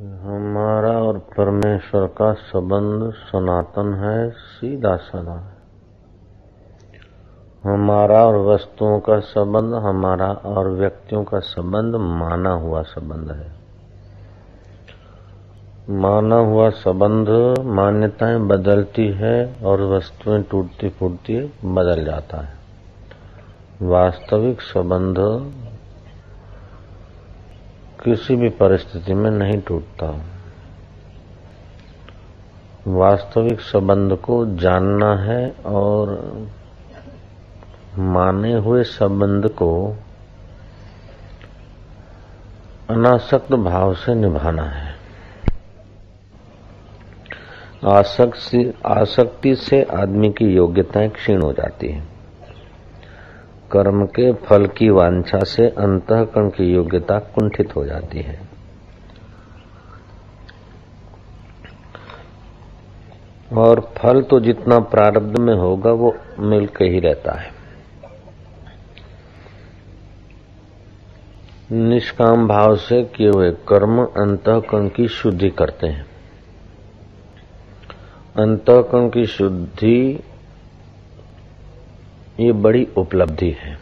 हमारा और परमेश्वर का संबंध सनातन है, सीधा साधा हमारा और वस्तुओं का संबंध, हमारा और व्यक्तियों का संबंध, माना हुआ संबंध है। माना हुआ संबंध मान्यताएँ बदलती है और वस्तुएँ टूटती फूटती बदल जाता है। वास्तविक संबंध किसी भी परिस्थिति में नहीं टूटता। वास्तविक संबंध को जानना है और माने हुए संबंध को अनासक्त भाव से निभाना है। आसक्ति से आदमी की योग्यताएँ क्षीण हो जाती है। कर्म के फल की वांछा से अंतकरण की योग्यता कुंठित हो जाती है। और फल तो जितना प्रारब्ध में होगा, वो मिलके ही रहता है। निष्काम भाव से किए हुए कर्म अंतकरण की शुद्धि करते हैं। अंतकरण की शुद्धि ये बड़ी उपलब्धि है।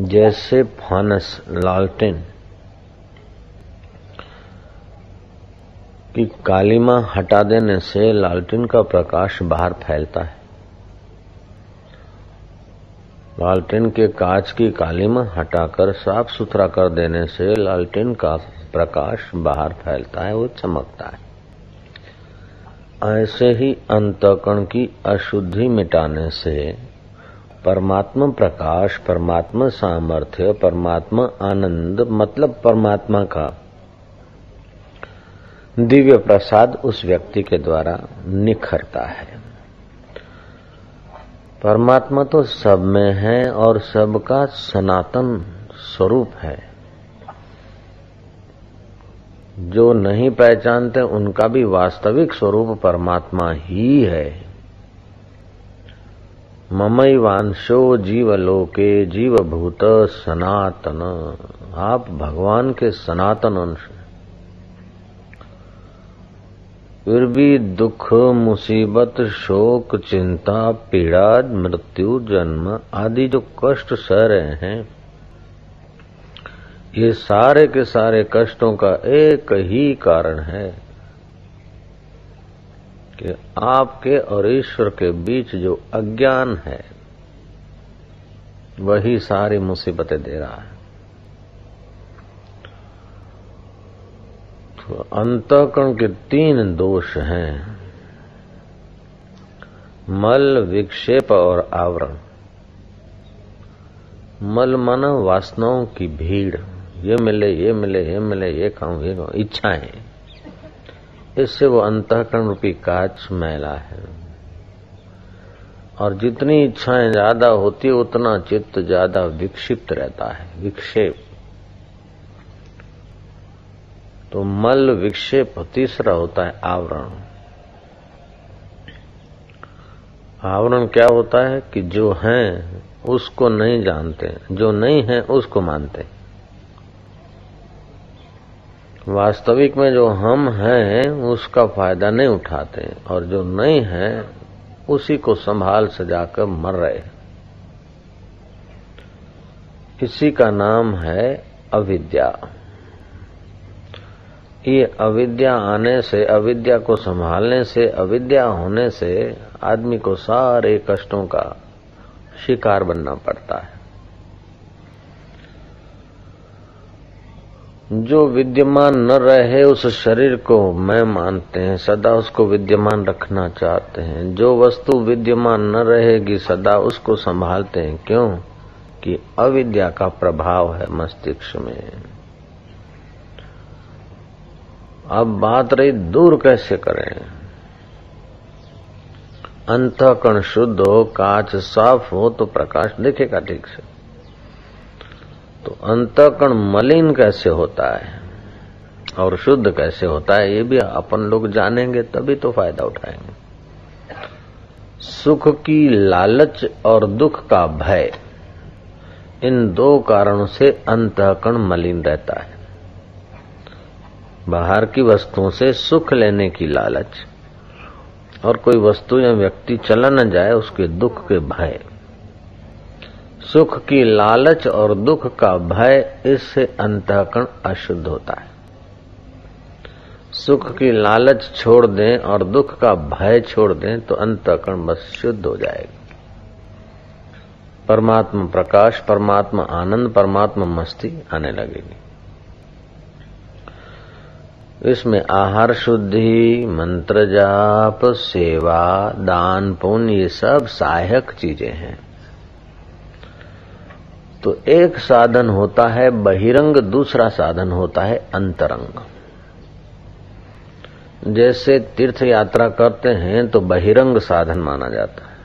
जैसे फानस लालटेन की कालीमा हटा देने से लालटेन का प्रकाश बाहर फैलता है। लालटेन के कांच की कालीमा हटाकर साफ़ सुथरा कर देने से लालटेन का प्रकाश बाहर फैलता है वो चमकता है। ऐसे ही अंतकण की अशुद्धि मिटाने से परमात्मा प्रकाश, परमात्मा सामर्थ्य, परमात्मा आनंद मतलब परमात्मा का दिव्य प्रसाद उस व्यक्ति के द्वारा निखरता है। परमात्मा तो सब में है और सबका सनातन स्वरूप है। जो नहीं पहचानते, उनका भी वास्तविक स्वरूप परमात्मा ही है। ममई वांशो जीवलोके जीवभूत सनातन। आप भगवान के सनातन अंश फिर भी दुख, मुसीबत, शोक, चिंता, पीड़ा, मृत्यु, जन्म आदि जो कष्ट सह रहे हैं ये सारे के सारे कष्टों का एक ही कारण है कि आपके और ईश्वर के बीच जो अज्ञान है, वही सारी मुसीबतें दे रहा है। तो अंतकरण के तीन दोष हैं, मल, विक्षेप और आवरण। मल मन वासनाओं की भीड़। ये मिले ये मिले ये मिले, ये खाऊं ये खाऊं, इच्छाएँ। इससे वो अंतकरण रूपी काच मैला है। और जितनी इच्छाएँ ज़्यादा होती, उतना चित्त ज़्यादा विक्षिप्त रहता है, विक्षेप। तो मल विक्षेप, तीसरा होता है आवरण। आवरण क्या होता है कि जो है, उसको नहीं जानते, जो नहीं है, उसको मानते वास्तविक में जो हम हैं, उसका फ़ायदा नहीं उठाते और जो नहीं है, उसी को संभाल सजाकर मर रहे इसी का नाम है अविद्या। ये अविद्या आने से, अविद्या को संभालने से, अविद्या होने से आदमी को सारे कष्टों का शिकार बनना पड़ता है। जो विद्यमान न रहे उस शरीर को मैं मानते हैं, सदा उसको विद्यमान रखना चाहते हैं। जो वस्तु विद्यमान न रहेगी, सदा उसको संभालते हैं। क्यों? कि अविद्या का प्रभाव है मस्तिष्क में। अब बात रही दूर कैसे करें? अंतकण शुद्ध हो, कांच साफ़ हो तो प्रकाश दिखेगा ठीक से। तो अंतकण मलिन कैसे होता है? और शुद्ध कैसे होता है, ये भी अपन लोग जानेंगे, तभी तो फ़ायदा उठाएँगे। सुख की लालच और दुख का भय, इन दो कारणों से अंतकण मलिन रहता है। बाहर की वस्तुओं से सुख लेने की लालच, और कोई वस्तु या व्यक्ति चला न जाए, उसके दुख के भय। सुख की लालच और दुख का भय इससे अंतःकरण अशुद्ध होता है। सुख की लालच छोड़ दें और दुख का भय छोड़ दें तो अंतःकरण बस शुद्ध हो जाएगा। परमात्मा प्रकाश, परमात्मा आनंद, परमात्मा मस्ती आने लगेगी। इसमें आहार शुद्धि, मंत्र जाप, सेवा, दान, पुण्य, ये सब सहायक चीज़ें हैं। तो एक साधन होता है बहिरंग, दूसरा साधन होता है अंतरंग। जैसे तीर्थ यात्रा करते हैं तो बहिरंग साधन माना जाता है।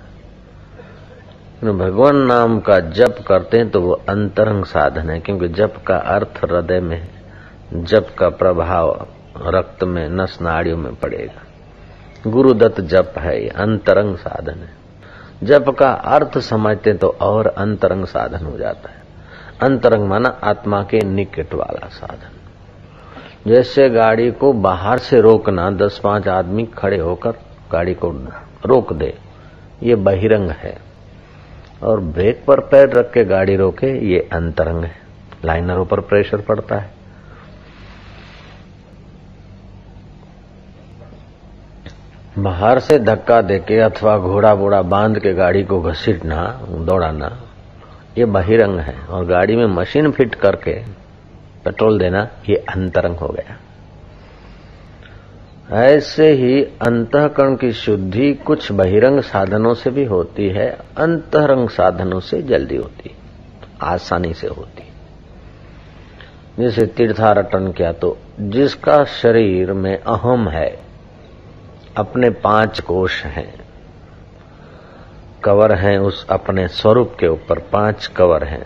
भगवान नाम का जप करते हैं तो वो अंतरंग साधन है, क्योंकि जप का अर्थ हृदय में है। जप का प्रभाव रक्त में, नस, नाड़ियों में पड़ेगा। गुरुदत्त जप है, ये अंतरंग साधन है। जप का अर्थ समझते तो और अंतरंग साधन हो जाता है। अंतरंग माना आत्मा के निकट वाला साधन। जैसे गाड़ी को बाहर से रोकना, दस पाँच आदमी खड़े होकर गाड़ी को रोक दे, ये बहिरंग है। और ब्रेक पर पैर रख के गाड़ी रोके, ये अंतरंग है। लाइनरों पर प्रेशर पड़ता है। बाहर से धक्का देके अथवा घोड़ा बोड़ा बाँध के गाड़ी को घसीटना, दौड़ाना, ये बहिरंग है। और गाड़ी में मशीन फिट करके पेट्रोल देना, ये अंतरंग हो गया। ऐसे ही अंतकरण की शुद्धि कुछ बहिरंग साधनों से भी होती है। अंतरंग साधनों से जल्दी होती, आसानी से होती। जैसे तीर्थारटन किया तो जिसका शरीर में अहम है अपने पाँच कोष हैं। कवर हैं उस अपने स्वरूप के ऊपर, पाँच कवर हैं।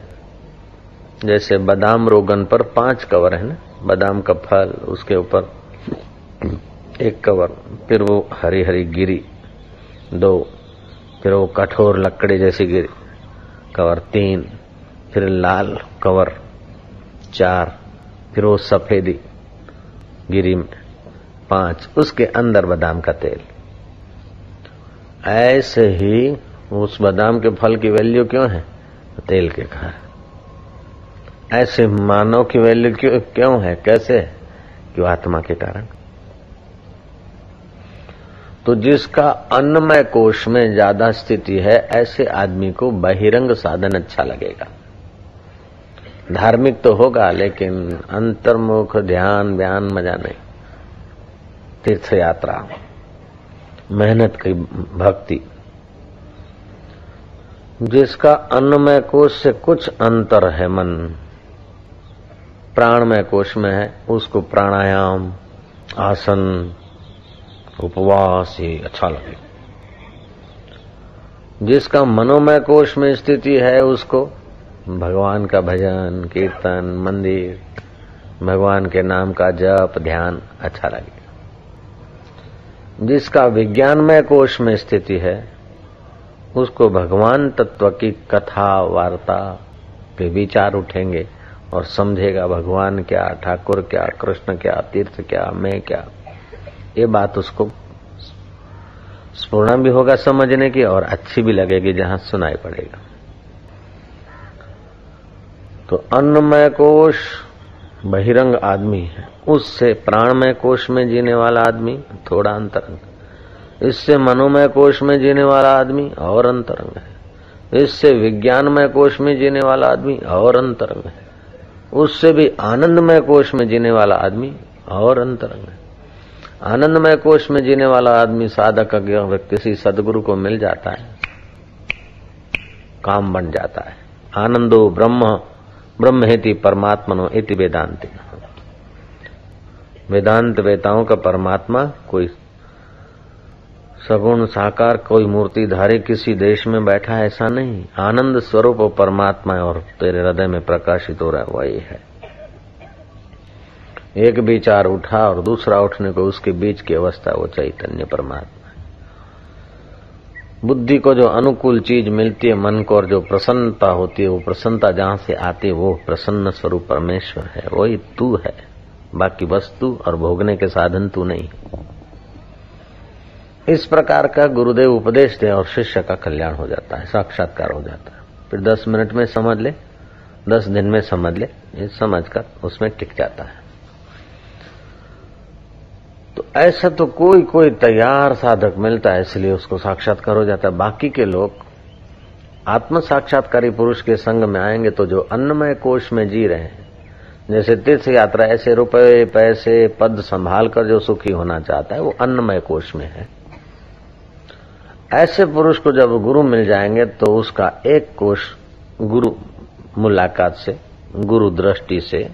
जैसे बादाम रोगन पर पाँच कवर है ना? बादाम का फल, उसके ऊपर एक कवर, फिर वो हरी हरी गिरी, दो, फिर वो कठोर लकड़ी जैसी गिरी, कवर तीन, फिर लाल कवर चार, फिर वो सफेदी गिरी में। पाँच, उसके अंदर बादाम का तेल। ऐसे ही उस बादाम के फल की वैल्यू क्यों है? तेल के कारण। ऐसे मानव की वैल्यू क्यों क्यों है? कैसे? क्यों आत्मा के कारण? तो जिसका अन्नमय कोष में ज़्यादा स्थिति है, ऐसे आदमी को बहिरंग साधन अच्छा लगेगा। धार्मिक तो होगा, लेकिन अंतर्मुख ध्यान बयान मज़ा नहीं। तीर्थ यात्रा मेहनत की भक्ति, जिसका अन्नमय कोष से कुछ अंतर है मन। प्राणमय कोष में है, उसको प्राणायाम, आसन, उपवास ही अच्छा लगे। जिसका मनोमय कोष में स्थिति है, उसको भगवान का भजन, कीर्तन, मंदिर, भगवान के नाम का जप, ध्यान अच्छा लगे। जिसका विज्ञानमय कोष में स्थिति है, उसको भगवान तत्व की कथा, वार्ता पे विचार उठेंगे और समझेगा भगवान क्या, ठाकुर क्या, कृष्ण क्या, तीर्थ क्या, मैं क्या। ये बात उसको स्पूर्ण भी होगा समझने की और अच्छी भी लगेगी जहाँ सुनाई पड़ेगा। तो अन्नमय कोष बहिरंग आदमी है। उससे प्राणमय कोष में जीने वाला आदमी थोड़ा अंतरंग इससे मनोमय कोष में जीने वाला आदमी और अंतरंग है। इससे विज्ञानमय कोष में जीने वाला आदमी और अंतरंग है। उससे भी आनंदमय कोष में जीने वाला आदमी और अंतरंग है। आनंदमय कोष में जीने वाला आदमी साधक किसी सदगुरु को मिल जाता है। काम बन जाता है। आनंदो ब्रह्म ब्रह्म हेति परमात्मनो इति वेदांति। वेदांत वेताओं का परमात्मा कोई सगुण साकार, कोई मूर्तिधारी किसी देश में बैठा ऐसा नहीं। आनंद स्वरूप परमात्मा और तेरे हृदय में प्रकाशित हो रहा है, वही है। एक विचार उठा और दूसरा उठने को उसके बीच की अवस्था, वो चैतन्य परमात्मा। बुद्धि को जो अनुकूल चीज़ मिलती है, मन को और जो प्रसन्नता होती है, वो प्रसन्नता जहाँ से आती है, वो प्रसन्न स्वरूप परमेश्वर है, वही तू है। बाकी वस्तु और भोगने के साधन तू नहीं। इस प्रकार का गुरुदेव उपदेश दे और शिष्य का कल्याण हो जाता है, साक्षात्कार हो जाता है। फिर दस मिनट में समझ ले, दस दिन में समझ ले, ये समझ कर उसमें टिक जाता है। ऐसा तो कोई कोई तैयार साधक मिलता है, इसलिए उसको साक्षात्कार हो जाता है। बाकी के लोग आत्म साक्षात्कारी पुरुष के संग में आएँगे तो जो अन्नमय कोष में जी रहे हैं, जैसे तीर्थ यात्रा ऐसे रुपए, पैसे, पद संभाल कर जो सुखी होना चाहता है, वो अन्नमय कोष में है। ऐसे पुरुष को जब गुरु मिल जाएँगे तो उसका एक कोष गुरु मुलाकात से, गुरु दृष्टि से,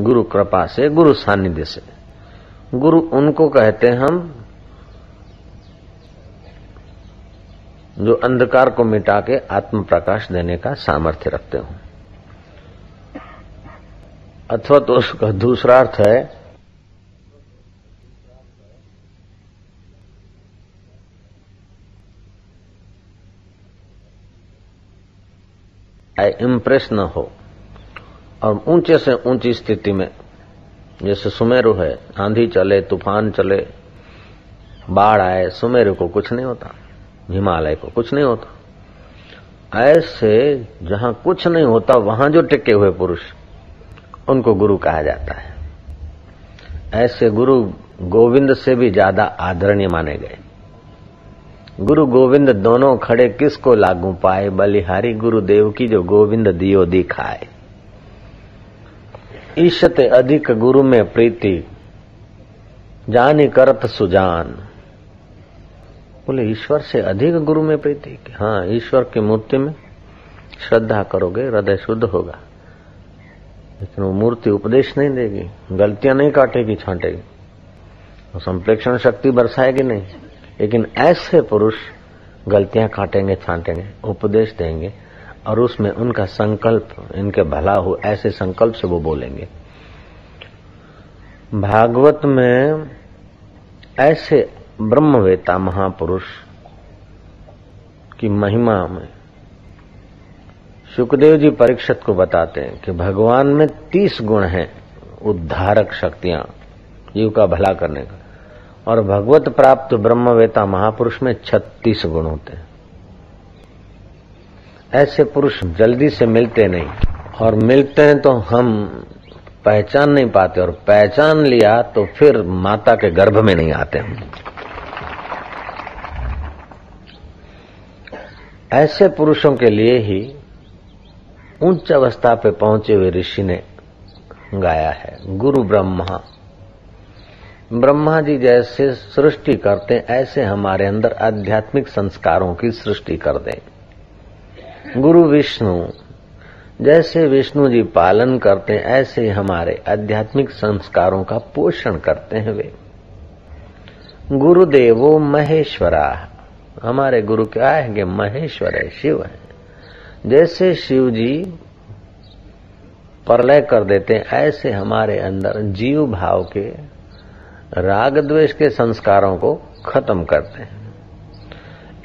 गुरु कृपा से, गुरु सानिध्य से गुरु उनको कहते हैं हम, जो अंधकार को मिटा के आत्म प्रकाश देने का सामर्थ्य रखते हो। अथवा तो उसका दूसरा अर्थ है आई इम्प्रेस न हो, और ऊँचे से ऊँची स्थिति में जैसे सुमेरु है, आंधी चले, तूफ़ान चले, बाढ़ आए, सुमेरु को कुछ नहीं होता, हिमालय को कुछ नहीं होता। ऐसे जहाँ कुछ नहीं होता, वहाँ जो टिके हुए पुरुष, उनको गुरु कहा जाता है। ऐसे गुरु गोविंद से भी ज़्यादा आदरणीय माने गए। गुरु गोविंद दोनों खड़े किसको लागू पाए? बलिहारी गुरुदेव की जो गोविंद दियो दिखाए। ईशते अधिक गुरु में प्रीति, जानी करत सुजान। बोले, ईश्वर से अधिक गुरु में प्रीति? हाँ ईश्वर की मूर्ति में श्रद्धा करोगे, हृदय शुद्ध होगा। लेकिन वो मूर्ति उपदेश नहीं देगी, गलतियाँ नहीं काटेगी, छांटेगी। वो संप्रेक्षण शक्ति बरसाएगी नहीं। लेकिन ऐसे पुरुष गलतियाँ काटेंगे, छांटेंगे, उपदेश देंगे। और उसमें उनका संकल्प, इनके भला हो, ऐसे संकल्प से वो बोलेंगे। भागवत में ऐसे ब्रह्मवेता महापुरुष की महिमा में सुखदेव जी परीक्षित को बताते हैं कि भगवान में तीस गुण हैं उद्धारक शक्तियाँ, जीव का भला करने का। और भगवत प्राप्त ब्रह्मवेता महापुरुष में छत्तीस गुण होते हैं। ऐसे पुरुष जल्दी से मिलते नहीं। और मिलते हैं तो हम पहचान नहीं पाते, और पहचान लिया तो फिर माता के गर्भ में नहीं आते हम। ऐसे पुरुषों के लिए ही उच्च अवस्था पे पहुँचे हुए ऋषि ने गाया है, गुरु ब्रह्मा। ब्रह्मा जी जैसे सृष्टि करते ऐसे हमारे अंदर आध्यात्मिक संस्कारों की सृष्टि कर दें। गुरु विष्णु, जैसे विष्णु जी पालन करते हैं, ऐसे हमारे आध्यात्मिक संस्कारों का पोषण करते हैं वे। गुरुदेवो महेश्वरा, हमारे गुरु क्या है महेश्वर है, शिव है। जैसे शिव जी प्रलय कर देते ऐसे हमारे अंदर जीव भाव के, राग द्वेष के संस्कारों को खत्म करते हैं।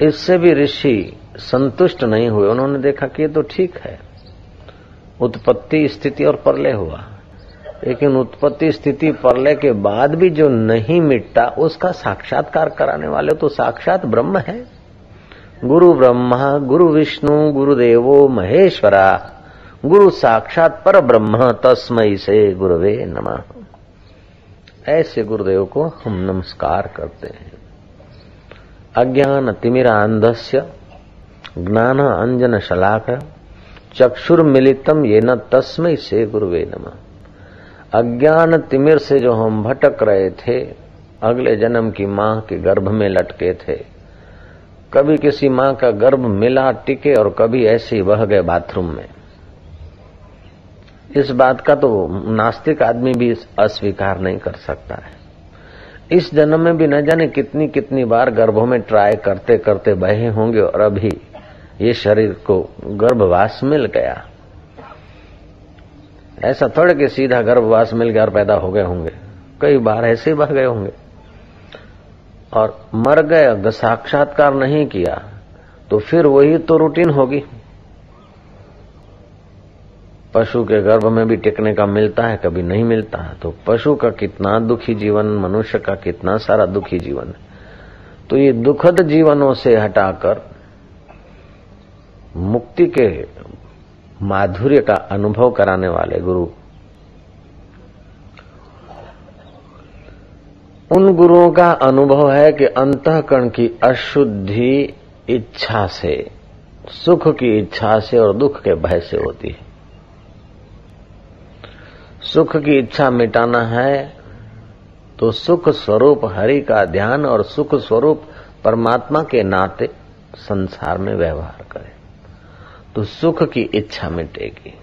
इससे भी ऋषि संतुष्ट नहीं हुए। उन्होंने देखा कि ये तो ठीक है। उत्पत्ति स्थिति और परलय हुआ। लेकिन उत्पत्ति स्थिति परलय के बाद भी जो नहीं मिटता उसका साक्षात्कार कराने वाले तो साक्षात ब्रह्म है। गुरु ब्रह्मा, गुरु विष्णु गुरुदेवो महेश्वरा, गुरु साक्षात पर ब्रह्म तस्मय से गुरुवे नमः। ऐसे गुरुदेव को हम नमस्कार करते हैं। अज्ञान तिमिरांधस्य ज्ञान अंजन शलाक चक्षुर मिलितम ये न तस्मय से गुरुवे नम। अज्ञान तिमिर से जो हम भटक रहे थे, अगले जन्म की माँ के गर्भ में लटके थे। कभी किसी माँ का गर्भ मिला टिके और कभी ऐसे ही बह गए बाथरूम में। इस बात का तो नास्तिक आदमी भी अस्वीकार नहीं कर सकता है। इस जन्म में भी न जाने कितनी कितनी बार गर्भों में ट्राई करते करते बहे होंगे और अभी ये शरीर को गर्भवास मिल गया। ऐसा थोड़े के सीधा गर्भवास मिल गया और पैदा हो गए होंगे। कई बार ऐसे बह गए होंगे। और मर गए, अगर साक्षात्कार नहीं किया तो फिर वही तो रूटीन होगी। पशु के गर्भ में भी टिकने का मिलता है, कभी नहीं मिलता है। तो पशु का कितना दुखी जीवन, मनुष्य का कितना सारा दुखी जीवन। तो ये दुखद जीवनों से हटाकर मुक्ति के माधुर्य का अनुभव कराने वाले गुरु। उन गुरुओं का अनुभव है कि अंतकरण की अशुद्धि इच्छा से, सुख की इच्छा से और दुख के भय से होती है। सुख की इच्छा मिटाना है तो सुख स्वरूप, हरि का ध्यान और सुख स्वरूप परमात्मा के नाते संसार में व्यवहार करें। तो सुख की इच्छा मिटेगी।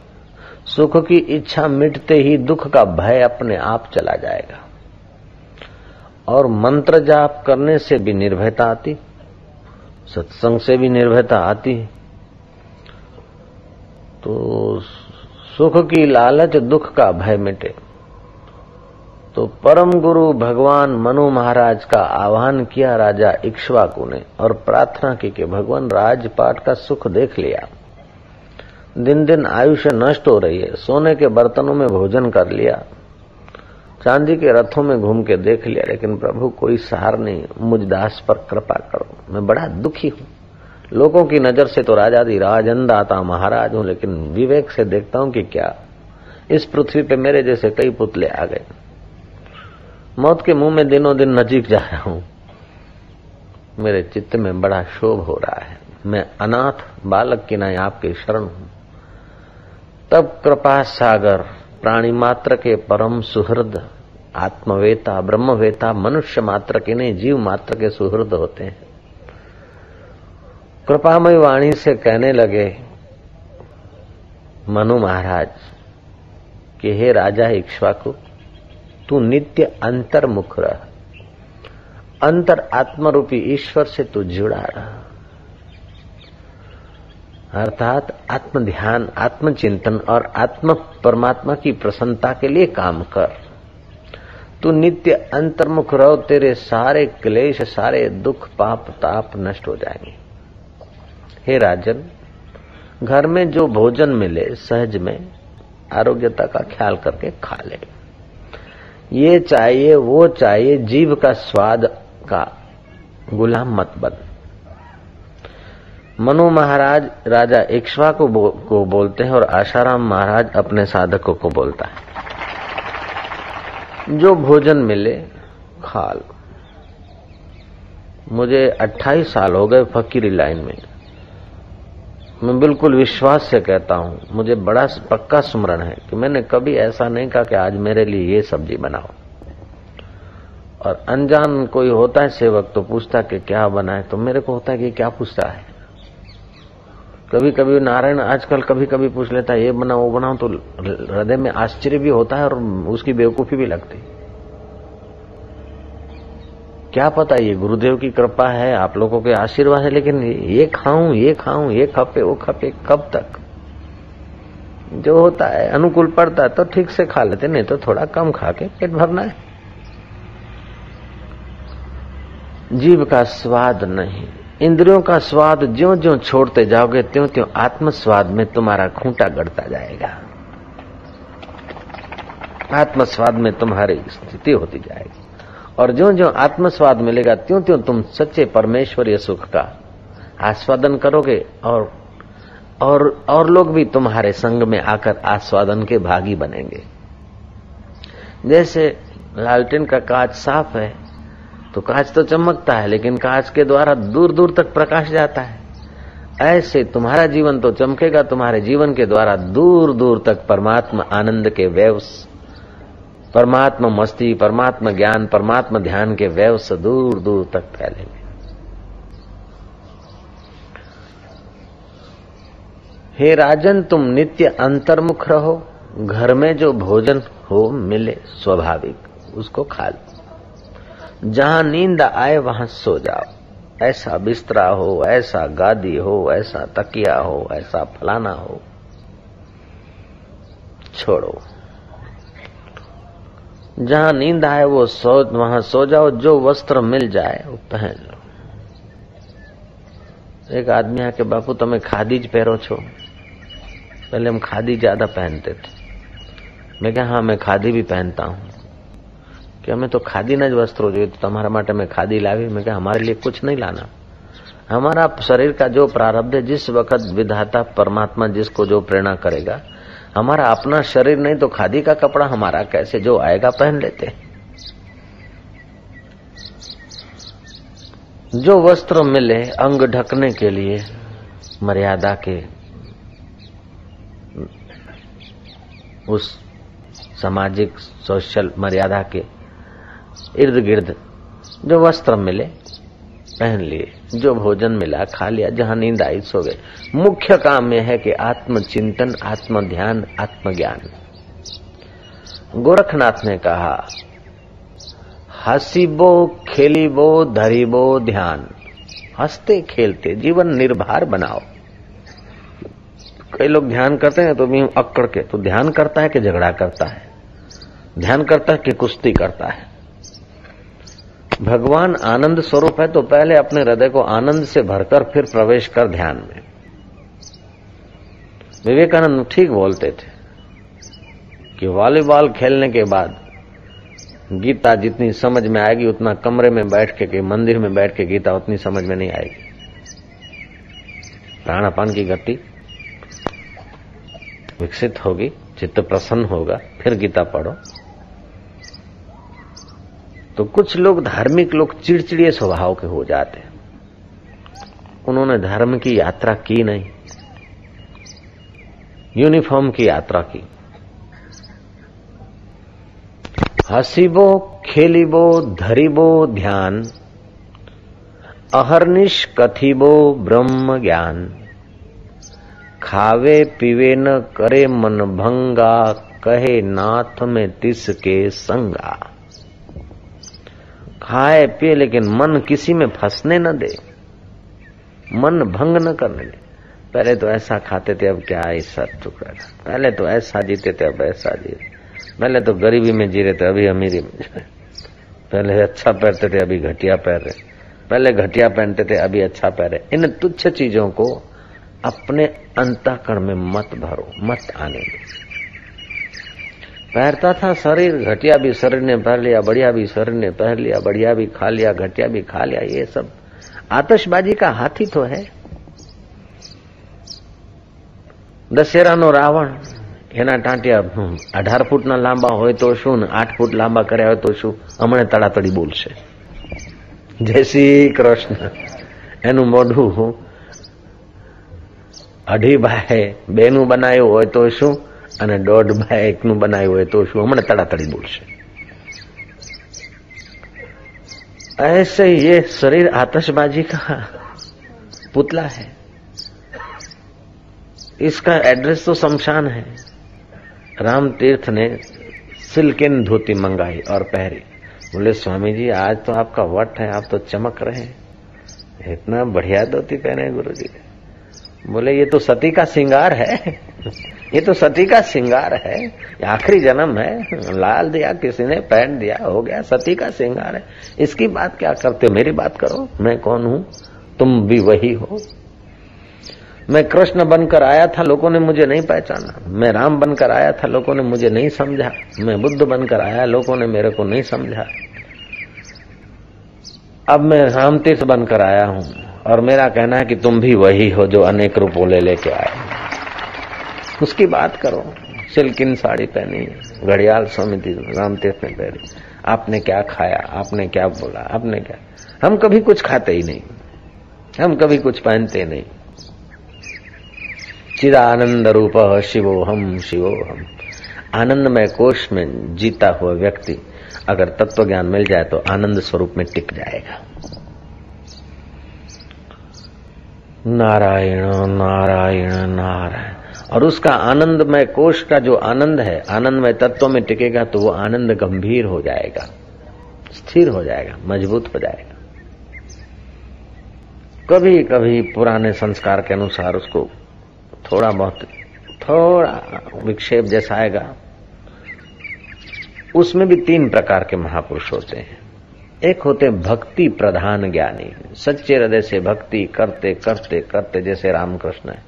सुख की इच्छा मिटते ही दुख का भय अपने आप चला जाएगा। और मंत्र जाप करने से भी निर्भयता आती, सत्संग से भी निर्भयता आती। तो सुख की लालच दुख का भय मिटे। तो परम गुरु भगवान मनु महाराज का आह्वान किया राजा इक्ष्वाकु ने और प्रार्थना की कि भगवान राजपाट का सुख देख लिया दिन दिन आयुष्य नष्ट हो रही है। सोने के बर्तनों में भोजन कर लिया, चांदी के रथों में घूम के देख लिया, लेकिन प्रभु कोई सहार नहीं। मुझ दास पर कृपा करो। मैं बड़ा दुखी हूँ। लोगों की नज़र से तो राजादी राजनदाता महाराज हूँ, लेकिन विवेक से देखता हूँ कि क्या। इस पृथ्वी पे मेरे जैसे कई पुतले आ गए। मौत के मुँह में दिनों दिन नजीक जा रहा हूँ। मेरे चित्त में बड़ा शोभ हो रहा है। मैं अनाथ बालक की नाई आपके शरण हूँ। तब कृपा सागर, प्राणी मात्र के परम सुहृद, आत्मवेता, ब्रह्मवेता, मनुष्य मात्र के नहीं, जीव मात्र के सुहृद होते हैं। कृपामय वाणी से कहने लगे, मनु महाराज, कि हे राजा इक्ष्वाकु, तू नित्य अंतर्मुख रह। अंतर आत्मरूपी ईश्वर से तू जुड़ा रहा। अर्थात आत्म ध्यान आत्मचिंतन और आत्म परमात्मा की प्रसन्नता के लिए काम कर। तू नित्य अंतर्मुख रहो, तेरे सारे क्लेश, सारे दुख, पाप, ताप नष्ट हो जाएँगे। हे राजन, घर में जो भोजन मिले, सहज में आरोग्यता का ख्याल करके खा ले। ये चाहिए, वो चाहिए, जीव का स्वाद का गुलाम मत बन। मनु महाराज राजा इक्ष्वा को, बो, को बोलते हैं और आशाराम महाराज अपने साधकों को बोलता है। जो भोजन मिले खा लो मुझे 28 साल हो गए फकीरी लाइन में। मैं बिल्कुल विश्वास से कहता हूँ मुझे बड़ा पक्का स्मरण है कि मैंने कभी ऐसा नहीं कहा कि आज मेरे लिए ये सब्ज़ी बनाओ। और अनजान कोई होता है सेवक तो पूछता कि क्या बनाए तो मेरे को होता है कि क्या पूछता है। कभी कभी नारायण आजकल कभी कभी पूछ लेता है, ये बनाओ, वो बनाओ तो हृदय में आश्चर्य भी होता है और उसकी बेवकूफ़ी भी लगती क्या पता ये गुरुदेव की कृपा है, आप लोगों के आशीर्वाद है, लेकिन ये खाऊं ये खाऊं, ये खपे, वो खपे, कब तक? जो होता है, अनुकूल पड़ता है तो ठीक से खा लेते, नहीं तो थोड़ा कम खा के पेट भरना है। जीव का स्वाद नहीं। इंद्रियों का स्वाद ज्यो ज्यो छोड़ते जाओगे त्यों त्यों आत्म स्वाद में तुम्हारा खूंटा गढ़ता जाएगा। आत्म स्वाद में तुम्हारी स्थिति होती जाएगी। और ज्यो ज्यो आत्म स्वाद मिलेगा त्यों त्यों तुम सच्चे परमेश्वरीय सुख का आस्वादन करोगे और और और लोग भी तुम्हारे संग में आकर आस्वादन के भागी बनेंगे। जैसे लालटेन का कांच साफ़ है तो कांच तो चमकता है, लेकिन कांच के द्वारा दूर दूर तक प्रकाश जाता है। ऐसे तुम्हारा जीवन तो चमकेगा, तुम्हारे जीवन के द्वारा दूर दूर तक परमात्मा आनंद के व्यवस, परमात्मा मस्ती, परमात्मा ज्ञान, परमात्मा ध्यान के व्यवस दूर दूर तक फैलेंगे। हे राजन, तुम नित्य अंतर्मुख रहो, घर में जो भोजन हो मिले, स्वाभाविक, उसको खा लो। जहाँ नींद आए वहाँ सो जाओ। ऐसा बिस्तरा हो, ऐसा गादी हो, ऐसा तकिया हो, ऐसा फलाना हो। छोड़ो। जहाँ नींद आए वो सो, वहाँ सो जाओ, जो वस्त्र मिल जाए, वो पहन लो। एक आदमी आके, बापू, तुम्हें खादीज पहरो छो। पहले हम खादी ज़्यादा पहनते थे। मैं क्या हाँ मैं खादी भी पहनता हूँ। કે અમે તો ખાદીના જ વસ્ત્રો જોઈએ તો તમારા માટે મેં ખાદી લાવી મેં કે हमारे लिए कुछ नहीं लाना। हमारा शरीर का जो प्रारब्ध है, जिस वक्त विधाता परमात्मा जिसको जो प्रेरणा करेगा, हमारा अपना शरीर नहीं तो खादी का कपड़ा हमारा कैसे, जो आएगा पहन लेते। जो वस्त्र मिले अंग ढकने के लिए, मर्यादा के, उस सामाजिक, सोशल मर्यादा के इर्द गिर्द, जो वस्त्र मिले, पहन लिए, जो भोजन मिला, खा लिया, जहाँ नींद आई, सो गए। मुख्य काम यह है कि आत्मचिंतन आत्म ध्यान आत्मज्ञान। गोरखनाथ ने कहा, हसीबो, खेलीबो, धरीबो ध्यान। हँसते, खेलते, जीवन निर्भर बनाओ। कई लोग ध्यान करते हैं तो भी अक्कड़ के तो ध्यान करता है कि झगड़ा करता है? ध्यान करता है कि कुश्ती करता है? भगवान आनंद स्वरूप है तो पहले अपने हृदय को आनंद से भरकर फिर प्रवेश कर ध्यान में। विवेकानंद ठीक बोलते थे कि वॉलीबॉल खेलने के बाद गीता जितनी समझ में आएगी उतना कमरे में बैठ के, के मंदिर में बैठ के गीता उतनी समझ में नहीं आएगी। प्राणापान की गति विकसित होगी चित्त प्रसन्न होगा फिर गीता पढ़ो। तो कुछ लोग धार्मिक लोग चिड़चिड़िए स्वभाव के हो जाते हैं। उन्होंने धर्म की यात्रा की नहीं। यूनिफॉर्म की यात्रा की। हसीबो, खेलीबो, धरीबो ध्यान, अहरनिश कथिबो ब्रह्म ज्ञान। खावे पीवे न करे मन भंगा, कहे नाथ में तिसके संगा। खाए, पिए, लेकिन मन किसी में फंसने न दे। मन भंग न करने दे। पहले तो ऐसा खाते थे, अब क्या इस सर टुकड़ा पहले तो ऐसा जीते थे, अब ऐसा जीते पहले तो गरीबी में जी रहे थे, अभी अमीरी में पहले अच्छा पहनते थे, अभी घटिया पहन रहे। पहले घटिया पहनते थे, अभी अच्छा पहन रहे। इन तुच्छ चीज़ों को अपने अंतकरण में मत भरो, मत आने दो। पहनता था शरीर घटिया भी शरीर ने पहन लिया बढ़िया भी शरीर ने पहन लिया बढ़िया भी खा लिया घटिया भी खा लिया ये सब आतशबाजी का हाथी तो है દશેરાનો રાવણ એના ટાંટિયા અઢાર ફૂટના લાંબા હોય તો શું ને આઠ ફૂટ લાંબા કર્યા હોય તો શું હમણે તડાતડી બોલશે જય શ્રી કૃષ્ણ એનું મોઢું અઢી ભાઈ બેનું બનાવ્યું હોય તો શું અને દોઢ બાય એકનું બનાવ્યું હોય તો શું હમણાં તડાતડી બોલશે ऐसे ये शरीर आतशबाजी का पुतला है इसका एड्रेस तो शमशान है राम तीर्थ ने सिल्किन धोती मंगाई और पहरी बोले स्वामी जी आज तो आपका वट है आप तो चमक रहे हैं इतना बढ़िया धोती पहने गुरु जी बोले, ये तो सती का श्रृंगार है। ये तो सती का श्रृंगार है। आखिरी जन्म है। लाल दिया, किसी ने पहन दिया, हो गया, सती का श्रृंगार है। इसकी बात क्या करते हो? मेरी बात करो। मैं कौन हूँ? तुम भी वही हो। मैं कृष्ण बनकर आया था, लोगों ने मुझे नहीं पहचाना। मैं राम बनकर आया था, लोगों ने मुझे नहीं समझा। मैं बुद्ध बनकर आया, लोगों ने मेरे को नहीं समझा। अब मैं राम तीर्थ बनकर आया हूँ। और मेरा कहना है कि तुम भी वही हो जो अनेक रूपों ले लेके आए। उसकी बात करो। सिल्किन साड़ी पहनी, घड़ियाल समिति राम तीर्थ ने पहनी। आपने क्या खाया? आपने क्या बोला? आपने क्या? हम कभी कुछ खाते ही नहीं। हम कभी कुछ पहनते नहीं। चिदानंद रूप शिवो हम शिवो हम आनंदमय कोष में जीता हुआ व्यक्ति अगर तत्व ज्ञान मिल जाए तो आनंद स्वरूप में टिक जाएगा। नारायण नारायण नारायण। और उसका आनंदमय कोष का जो आनंद है, आनंदमय तत्व में टिकेगा तो वो आनंद गंभीर हो जाएगा, स्थिर हो जाएगा, मज़बूत हो जाएगा। कभी कभी पुराने संस्कार के अनुसार उसको थोड़ा बहुत, थोड़ा विक्षेप जैसा आएगा। उसमें भी तीन प्रकार के महापुरुष होते हैं। एक होते भक्ति प्रधान ज्ञानी। सच्चे हृदय से भक्ति करते करते करते, जैसे रामकृष्ण है,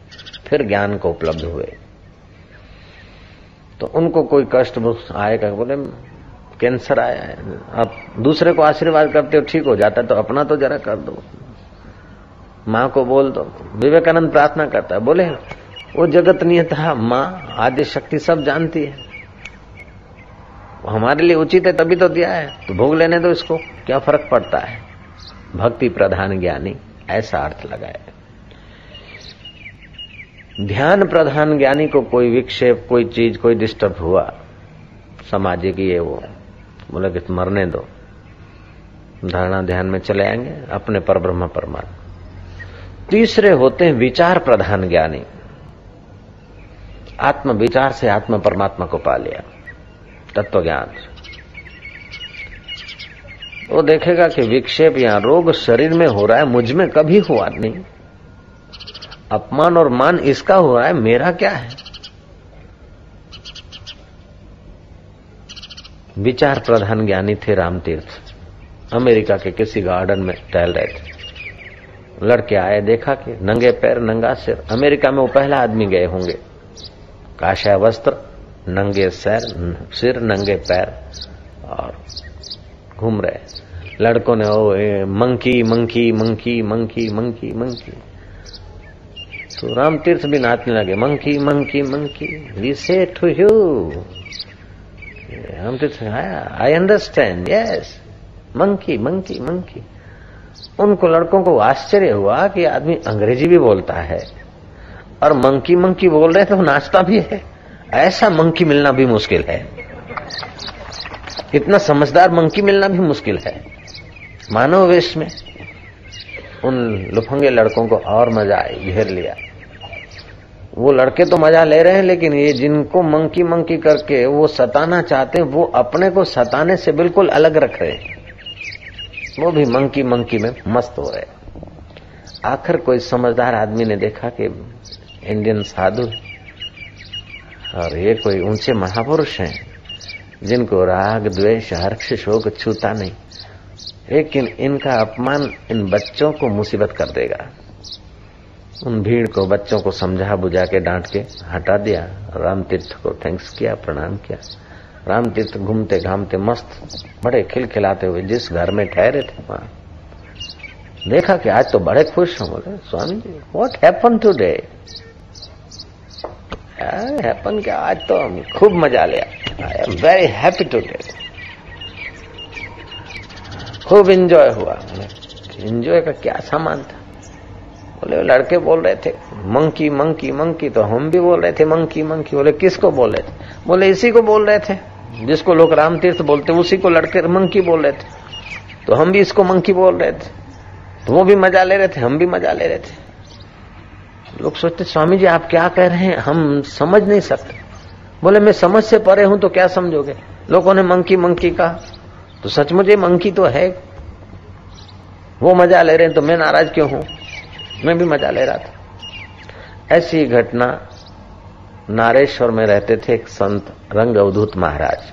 फिर ज्ञान को उपलब्ध हुए। तो उनको कोई कष्ट आएगा बोले, कैंसर आया है। आप दूसरे को आशीर्वाद करते हो, ठीक हो जाता है तो अपना तो जरा कर दो। माँ को बोल दो। विवेकानंद प्रार्थना करता है, बोले, वो जगत नियता माँ आदि शक्ति सब जानती है। हमारे लिए उचित है, तभी तो दिया है। तो भोग लेने दो इसको। क्या फ़र्क पड़ता है? भक्ति प्रधान ज्ञानी, ऐसा अर्थ लगाए ध्यान प्रधान ज्ञानी को कोई विक्षेप, कोई चीज़, कोई डिस्टर्ब हुआ। सामाजिक ये वो, बोले कि मरने दो। धारणा ध्यान में चले आएँगे, अपने पर ब्रह्म परमात्मा। तीसरे होते हैं विचार प्रधान ज्ञानी। आत्म विचार से आत्म परमात्मा को पा लिया। तत्व ज्ञान वो देखेगा कि विक्षेप या रोग शरीर में हो रहा है, मुझमें कभी हुआ नहीं। अपमान और मान इसका हो रहा है, मेरा क्या है? विचार प्रधान ज्ञानी थे राम तीर्थ अमेरिका के किसी गार्डन में टहल रहे थे। लड़के आए, देखा कि नंगे पैर, नंगा सिर। अमेरिका में वो पहला आदमी गए होंगे। काशा वस्त्र नंगे सैर, सिर नंगे पैर और घूम रहे लड़कों ने, ओ monkey monkey monkey monkey monkey monkey. तो राम तीर्थ भी नाचने लगे, monkey monkey monkey we say to you Ram Tirth I understand yes monkey monkey monkey. उनको लड़कों को आश्चर्य हुआ कि आदमी अंग्रेज़ी भी बोलता है। और मंकी मंकी बोल रहे तो नाचता भी है। ऐसा मंकी मिलना भी मुश्किल है। इतना समझदार मंकी मिलना भी मुश्किल है। मानव वेश में उन लुफंगे लड़कों को और मज़ा आए, घेर लिया। वो लड़के तो मज़ा ले रहे हैं, लेकिन ये जिनको मंकी मंकी करके वो सताना चाहते हैं, वो अपने को सताने से बिल्कुल अलग रख रहे हैं। वो भी मंकी मंकी में मस्त हो रहे आखिर कोई समझदार आदमी ने देखा कि इंडियन साधु और ये कोई ऊँचे महापुरुष हैं, जिनको राग, द्वेष, हर्ष, शोक छूता नहीं। लेकिन इनका अपमान इन बच्चों को मुसीबत कर देगा। उन भीड़ को बच्चों को समझा बुझा के डांट के हटा दिया। राम तीर्थ को थैंक्स किया, प्रणाम किया। राम तीर्थ घूमते घामते मस्त, बड़े खिलखिलाते हुए जिस घर में ठहरे थे वहाँ। देखा कि आज तो बड़े खुश हो बोले, Swami ji what happen today happen क्या आज तो हम खूब मज़ा लिया I am very happy too today खूब इंजॉय हुआ इंजॉय का क्या सामान था? बोले लड़के बोल रहे थे मंकी मंकी मंकी तो हम भी बोल रहे थे मंकी मंकी बोले, किसको बोल रहे थे? बोले, इसी को बोल रहे थे। जिसको लोग राम तीर्थ बोलते, उसी को लड़के मंकी बोल रहे थे। तो हम भी इसको मंकी बोल रहे थे। तो वो भी मज़ा ले रहे थे, हम भी मज़ा ले रहे थे। लोग सोचते स्वामी जी आप क्या कह रहे हैं? हम समझ नहीं सकते। बोले, मैं समझ से परे हूँ तो क्या समझोगे? लोगों ने मंकी मंकी कहा तो सचमुच मंकी तो है। वो मज़ा ले रहे हैं तो मैं नाराज़ क्यों हूँ? मैं भी मज़ा ले रहा था। ऐसी घटना नारेश्वर में रहते थे एक संत रंग अवधूत महाराज।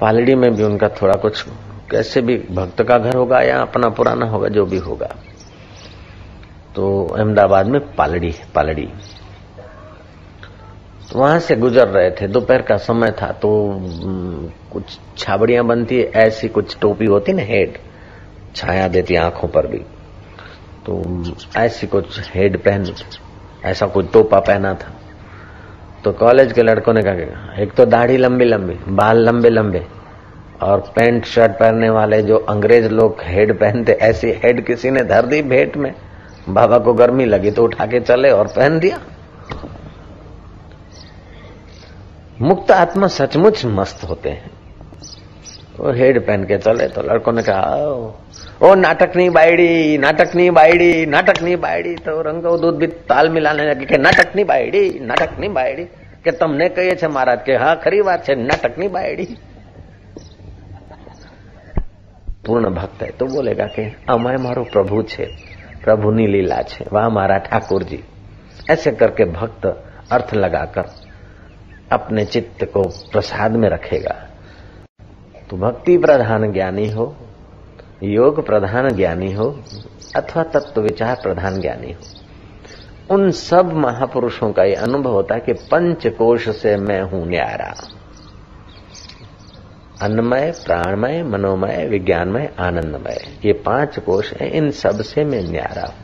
पालड़ी में भी उनका थोड़ा कुछ, कैसे भी, भक्त का घर होगा या अपना पुराना होगा, जो भी होगा। तो अहमदाबाद में पालड़ी पालड़ी। तो वहाँ से गुजर रहे थे, दोपहर का समय था तो कुछ छाबड़ियाँ बनती, ऐसी कुछ टोपी होती ना हेड, छाया देती आँखों पर भी। तो ऐसी कुछ हेड पहन, ऐसा कुछ टोपा पहना था। तो कॉलेज के लड़कों ने कहा एक तो दाढ़ी लंबी लंबी, बाल लंबे लंबे, और पैंट शर्ट पहनने वाले जो अंग्रेज़ लोग हेड पहनते, ऐसी हेड किसी ने धर दी भेंट में। बाबा को गर्मी लगी तो उठा के चले और पहन दिया मुक्त आत्मा सचमुच मस्त होते हैं वो हेड पहन के चले तो लड़कों ने कहा ओ नाटक नहीं बायड़ी नाटक नहीं बायड़ी नाटक नहीं बायड़ी तो रंगो दूध भी ताल मिलाने लगे કે નાટક ની બાયડી નાટક ની બાયડી કે તમને કહીએ છે મહારાજ કે હા ખરી વાત છે નાટક ની બાયડી પૂર્ણ ભક્ત है तो बोलेगा कि अमय मारो प्रभु छे प्रभुनी लीला छे वाह मारा ठाकुर जी ऐसे करके भक्त अर्थ लगाकर अपने चित्त को प्रसाद में रखेगा तो भक्ति प्रधान ज्ञानी हो योग प्रधान ज्ञानी हो अथवा तत्व विचार प्रधान ज्ञानी हो उन सब महापुरुषों का यह अनुभव होता है कि पंच कोश से मैं हूँ न्यारा अन्नमय, प्राणमय, मनोमय, विज्ञानमय, आनंदमय। ये पाँच कोश हैं, इन सबसे मैं न्यारा हूँ।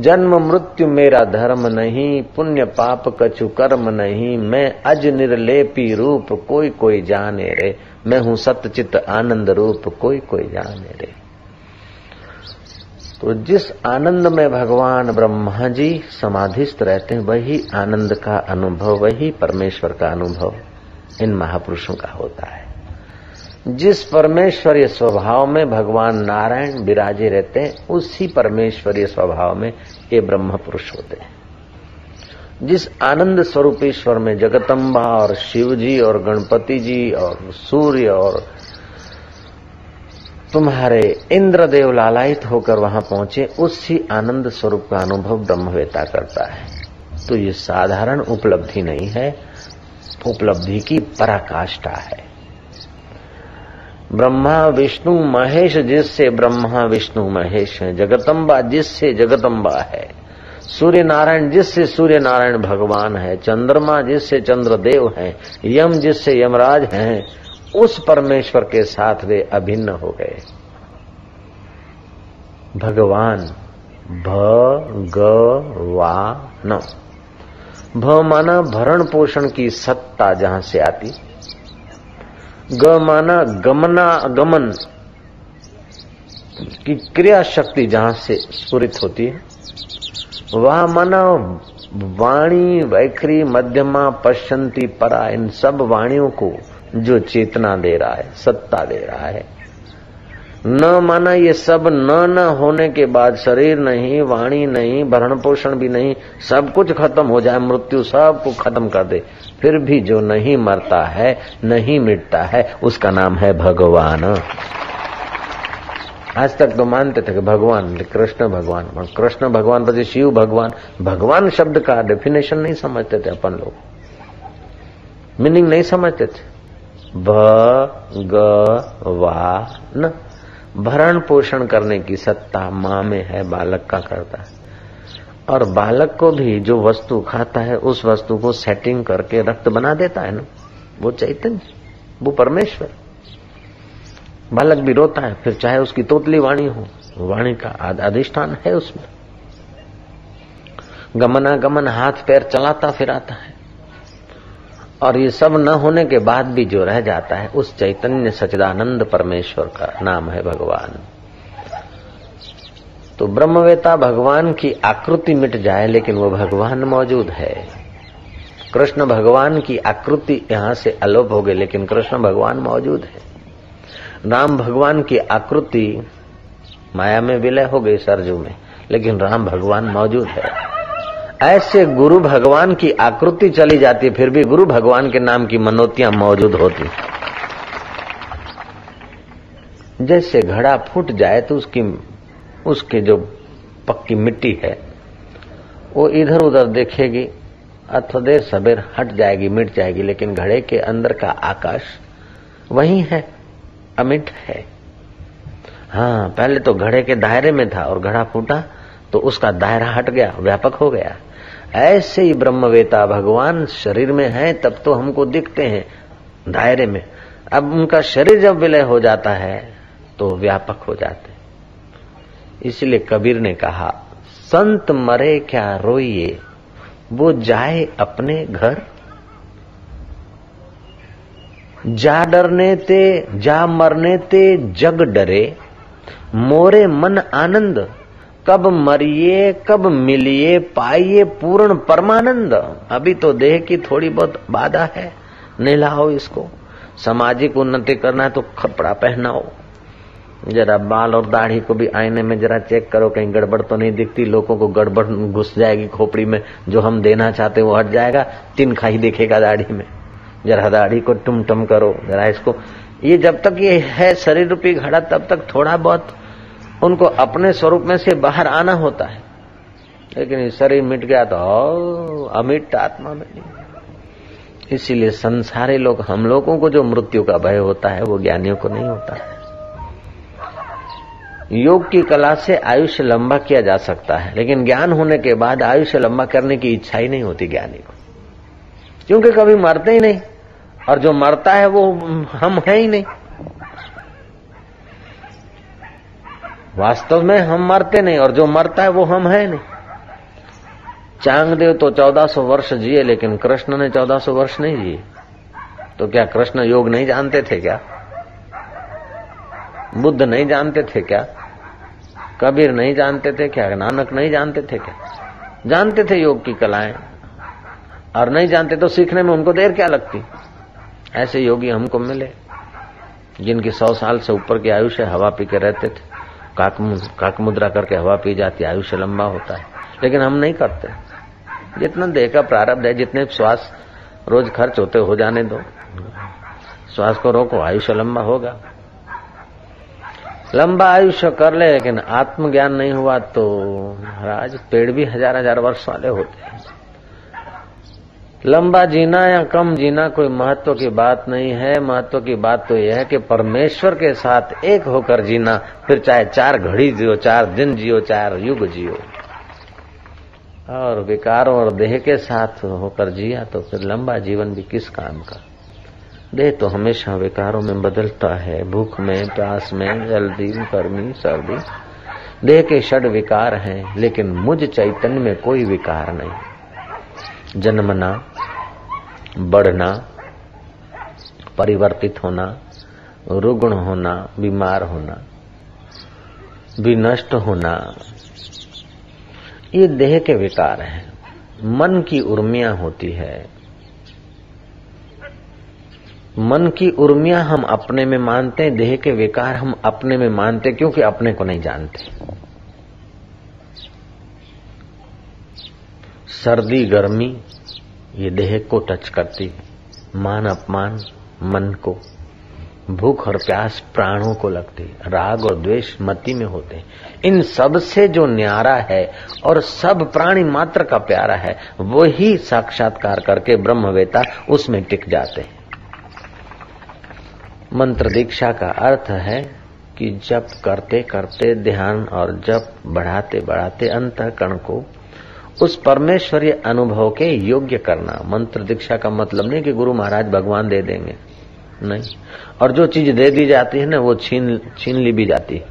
जन्म, मृत्यु मेरा धर्म नहीं, पुण्य, पाप, कछु कर्म नहीं, मैं अज निर्लेपी रूप कोई कोई जाने रे। मैं हूँ सत्यचित आनंद रूप कोई कोई जाने रे। तो जिस आनंद में भगवान ब्रह्मा जी समाधिस्थ रहते हैं, वही आनंद का अनुभव, वही परमेश्वर का अनुभव। इन महापुरुषों का होता है। जिस परमेश्वरीय स्वभाव में भगवान नारायण विराजे रहते हैं, उसी परमेश्वरीय स्वभाव में ये ब्रह्म पुरुष होते हैं। जिस आनंद स्वरूपेश्वर में जगतम्बा और शिव जी और गणपति जी और सूर्य और तुम्हारे इंद्रदेव लालायित होकर वहाँ पहुँचे, उसी आनंद स्वरूप का अनुभव ब्रह्मवेता करता है। तो ये साधारण उपलब्धि नहीं है। उपलब्धि की पराकाष्ठा है। ब्रह्मा विष्णु महेश जिससे ब्रह्मा विष्णु महेश है जगतम्बा जिससे जगतम्बा है सूर्य नारायण जिससे सूर्य नारायण भगवान है, चंद्रमा जिससे चंद्रदेव है, यम जिससे यमराज हैं, उस परमेश्वर के साथ वे अभिन्न हो गए। भगवान भगवान भ माना भरण पोषण की सत्ता जहाँ से आती। ग माना गमना गमन की क्रिया शक्ति जहाँ से स्फुरित होती है। वह माना वाणी, वैखरी, मध्यमा पश्चंती परा, इन सब वाणियों को जो चेतना दे रहा है, सत्ता दे रहा है न माना ये सब न न होने के बाद शरीर नहीं, वाणी नहीं, भरण पोषण भी नहीं, सब कुछ खत्म हो जाए, मृत्यु सबको खत्म कर दे। फिर भी जो नहीं मरता है, नहीं मिटता है, उसका नाम है भगवान। आज तक तो मानते थे कि भगवान, कृष्ण भगवान कृष्ण भगवान પછી शिव भगवान भगवान शब्द का डेफिनेशन नहीं समझते थे अपन लोग। मीनिंग नहीं समझते थे। भगवान। भरण पोषण करने की सत्ता माँ में है, बालक का करता है। और बालक को भी जो वस्तु खाता है, उस वस्तु को सेटिंग करके रक्त बना देता है ना। वो चैतन्य, वो परमेश्वर। बालक भी रोता है, फिर चाहे उसकी तोतली वाणी हो वाणी का अधिष्ठान है उसमें। गमनागमन हाथ पैर चलाता फिराता है। और ये सब न होने के बाद भी जो रह जाता है, उस चैतन्य सचिदानंद परमेश्वर का नाम है भगवान। तो ब्रह्मवेता भगवान की आकृति मिट जाए, लेकिन वो भगवान मौजूद है। कृष्ण भगवान की आकृति यहाँ से अलोप हो गई, लेकिन कृष्ण भगवान मौजूद है। राम भगवान की आकृति माया में विलय हो गई, सरजू में, लेकिन राम भगवान मौजूद है। ऐसे गुरु भगवान की आकृति चली जाती, फिर भी गुरु भगवान के नाम की मनोतियाँ मौजूद होती। जैसे घड़ा फूट जाए तो उसकी, उसके जो पक्की मिट्टी है, वो इधर उधर देखेगी, अथवा देर सबेर हट जाएगी, मिट जाएगी, लेकिन घड़े के अंदर का आकाश वही है, अमिट है। हाँ पहले तो घड़े के दायरे में था, और घड़ा फूटा तो उसका दायरा हट गया, व्यापक हो गया। ऐसे ही ब्रह्मवेता भगवान शरीर में है, तब तो हमको दिखते हैं दायरे में। अब उनका शरीर जब विलय हो जाता है तो व्यापक हो जाते इसलिए कबीर ने कहा, संत मरे क्या रोइए? वो जाए अपने घर। जा डरने ते, जा मरने ते जग डरे। मोरे मन आनंद कब मरिए, कब मिलिए, पाइए पूर्ण परमानंद। अभी तो देह की थोड़ी बहुत बाधा है नहलाओ इसको। सामाजिक उन्नति करना है तो कपड़ा पहनाओ। जरा बाल और दाढ़ी को भी आईने में जरा चेक करो, कहीं गड़बड़ तो नहीं दिखती। लोगों को गड़बड़ घुस जाएगी खोपड़ी में, जो हम देना चाहते वो हट जाएगा। तीन खाई देखेगा दाढ़ी में। जरा दाढ़ी को टुम टम करो, जरा इसको। ये जब तक ये है, शरीर रूपी घड़ा, तब तक थोड़ा बहुत उनको अपने स्वरूप में से बाहर आना होता है। लेकिन शरीर मिट गया तो अमिट आत्मा में नहीं। इसीलिए संसारी लोग, हम लोगों को जो मृत्यु का भय होता है, वो ज्ञानियों को नहीं होता है। योग की कला से आयुष्य लंबा किया जा सकता है, लेकिन ज्ञान होने के बाद आयुष्य लंबा करने की इच्छा ही नहीं होती ज्ञानी को। क्योंकि कभी मरते ही नहीं, और जो मरता है वो हम है ही नहीं। वास्तव में हम मरते नहीं, और जो मरता है वो हम है नहीं। चांगदेव तो 1400 वर्ष जिए, लेकिन कृष्ण ने 1400 वर्ष नहीं जिए। तो क्या कृष्ण योग नहीं जानते थे क्या? बुद्ध नहीं जानते थे क्या? कबीर नहीं जानते थे क्या? नानक नहीं जानते थे क्या? जानते थे योग की कलाएँ, और नहीं जानते तो सीखने में उनको देर क्या लगती? ऐसे योगी हमको मिले, जिनकी सौ साल से ऊपर की आयुष्य हवा पी के रहते थे। काक मुद्रा करके हवा पी जाती है, आयुष्य लंबा होता है। लेकिन हम नहीं करते। जितना देह का प्रारब्ध है, जितने श्वास रोज खर्च होते हो जाने दो। श्वास को रोको, आयुष्य लंबा होगा। लंबा आयुष्य कर ले, लेकिन आत्मज्ञान नहीं हुआ तो महाराज, पेड़ भी हज़ार हज़ार वर्ष वाले होते हैं। लंबा जीना या कम जीना कोई महत्व की बात नहीं है। महत्व की बात तो यह है कि परमेश्वर के साथ एक होकर जीना, फिर चाहे चार घड़ी जियो, चार दिन जियो, चार युग जियो। और विकारों और देह के साथ होकर जिया तो फिर लंबा जीवन भी किस काम का? देह तो हमेशा विकारों में बदलता है। भूख में, प्यास में जल्दी गर्मी, सर्दी। देह के षड विकार हैं, लेकिन मुझ चैतन्य में कोई विकार नहीं। जन्मना बढ़ना, परिवर्तित होना, रुग्ण होना, बीमार होना, विनष्ट होना, ये देह के विकार हैं। मन की उर्मियाँ होती है। मन की उर्मियाँ हम अपने में मानते हैं, देह के विकार हम अपने में मानते क्योंकि अपने को नहीं जानते। सर्दी, गर्मी ये देह को टच करती है मान अपमान, मन को। भूख और प्यास प्राणों को लगती, राग और द्वेष मति में होते। हैं इन सबसे जो न्यारा है और सब प्राणी मात्र का प्यारा है वो ही साक्षात्कार करके ब्रह्मवेता उसमें टिक जाते हैं। मंत्र दीक्षा का अर्थ है कि जप करते करते ध्यान और जप बढ़ाते बढ़ाते अंत अंतकरण को उस परमेश्वरीय अनुभव के योग्य करना। मंत्र दीक्षा का मतलब नहीं कि गुरु महाराज भगवान दे देंगे। नहीं। और जो चीज़ दे दी जाती है ना, वो छीन छीन ली भी जाती है।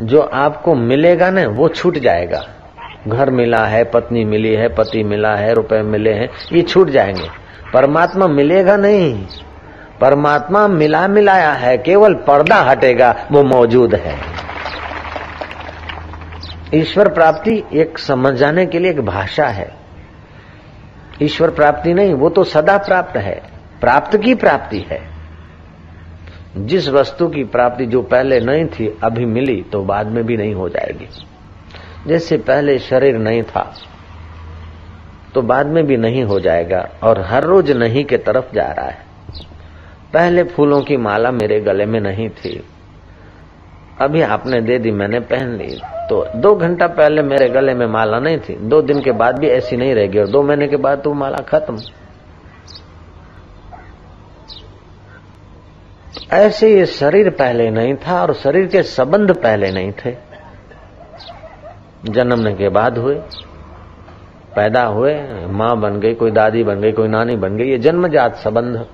जो आपको मिलेगा ना, वो छूट जाएगा। घर मिला है, पत्नी मिली है, पति मिला है, रुपए मिले हैं, ये छूट जाएँगे। परमात्मा मिलेगा नहीं। परमात्मा मिला मिलाया है, केवल पर्दा हटेगा, वो मौजूद है। ईश्वर प्राप्ति एक समझ जाने के लिए एक भाषा है। ईश्वर प्राप्ति नहीं, वो तो सदा प्राप्त है। प्राप्त की प्राप्ति है। जिस वस्तु की प्राप्ति जो पहले नहीं थी, अभी मिली तो बाद में भी नहीं हो जाएगी। जैसे पहले शरीर नहीं था तो बाद में भी नहीं हो जाएगा, और हर रोज नहीं के तरफ़ जा रहा है। पहले फूलों की माला मेरे गले में नहीं थी अभी आपने दे दी, मैंने पहन ली। तो दो घंटा पहले मेरे गले में माला नहीं थी। दो दिन के बाद भी ऐसी नहीं रहेगी और दो महीने के बाद तो माला खत्म। ऐसे ये शरीर पहले नहीं था और शरीर के संबंध पहले नहीं थे। जन्मने के बाद हुए, पैदा हुए, माँ बन गई, कोई दादी बन गई, कोई नानी बन गई, ये जन्मजात संबंध।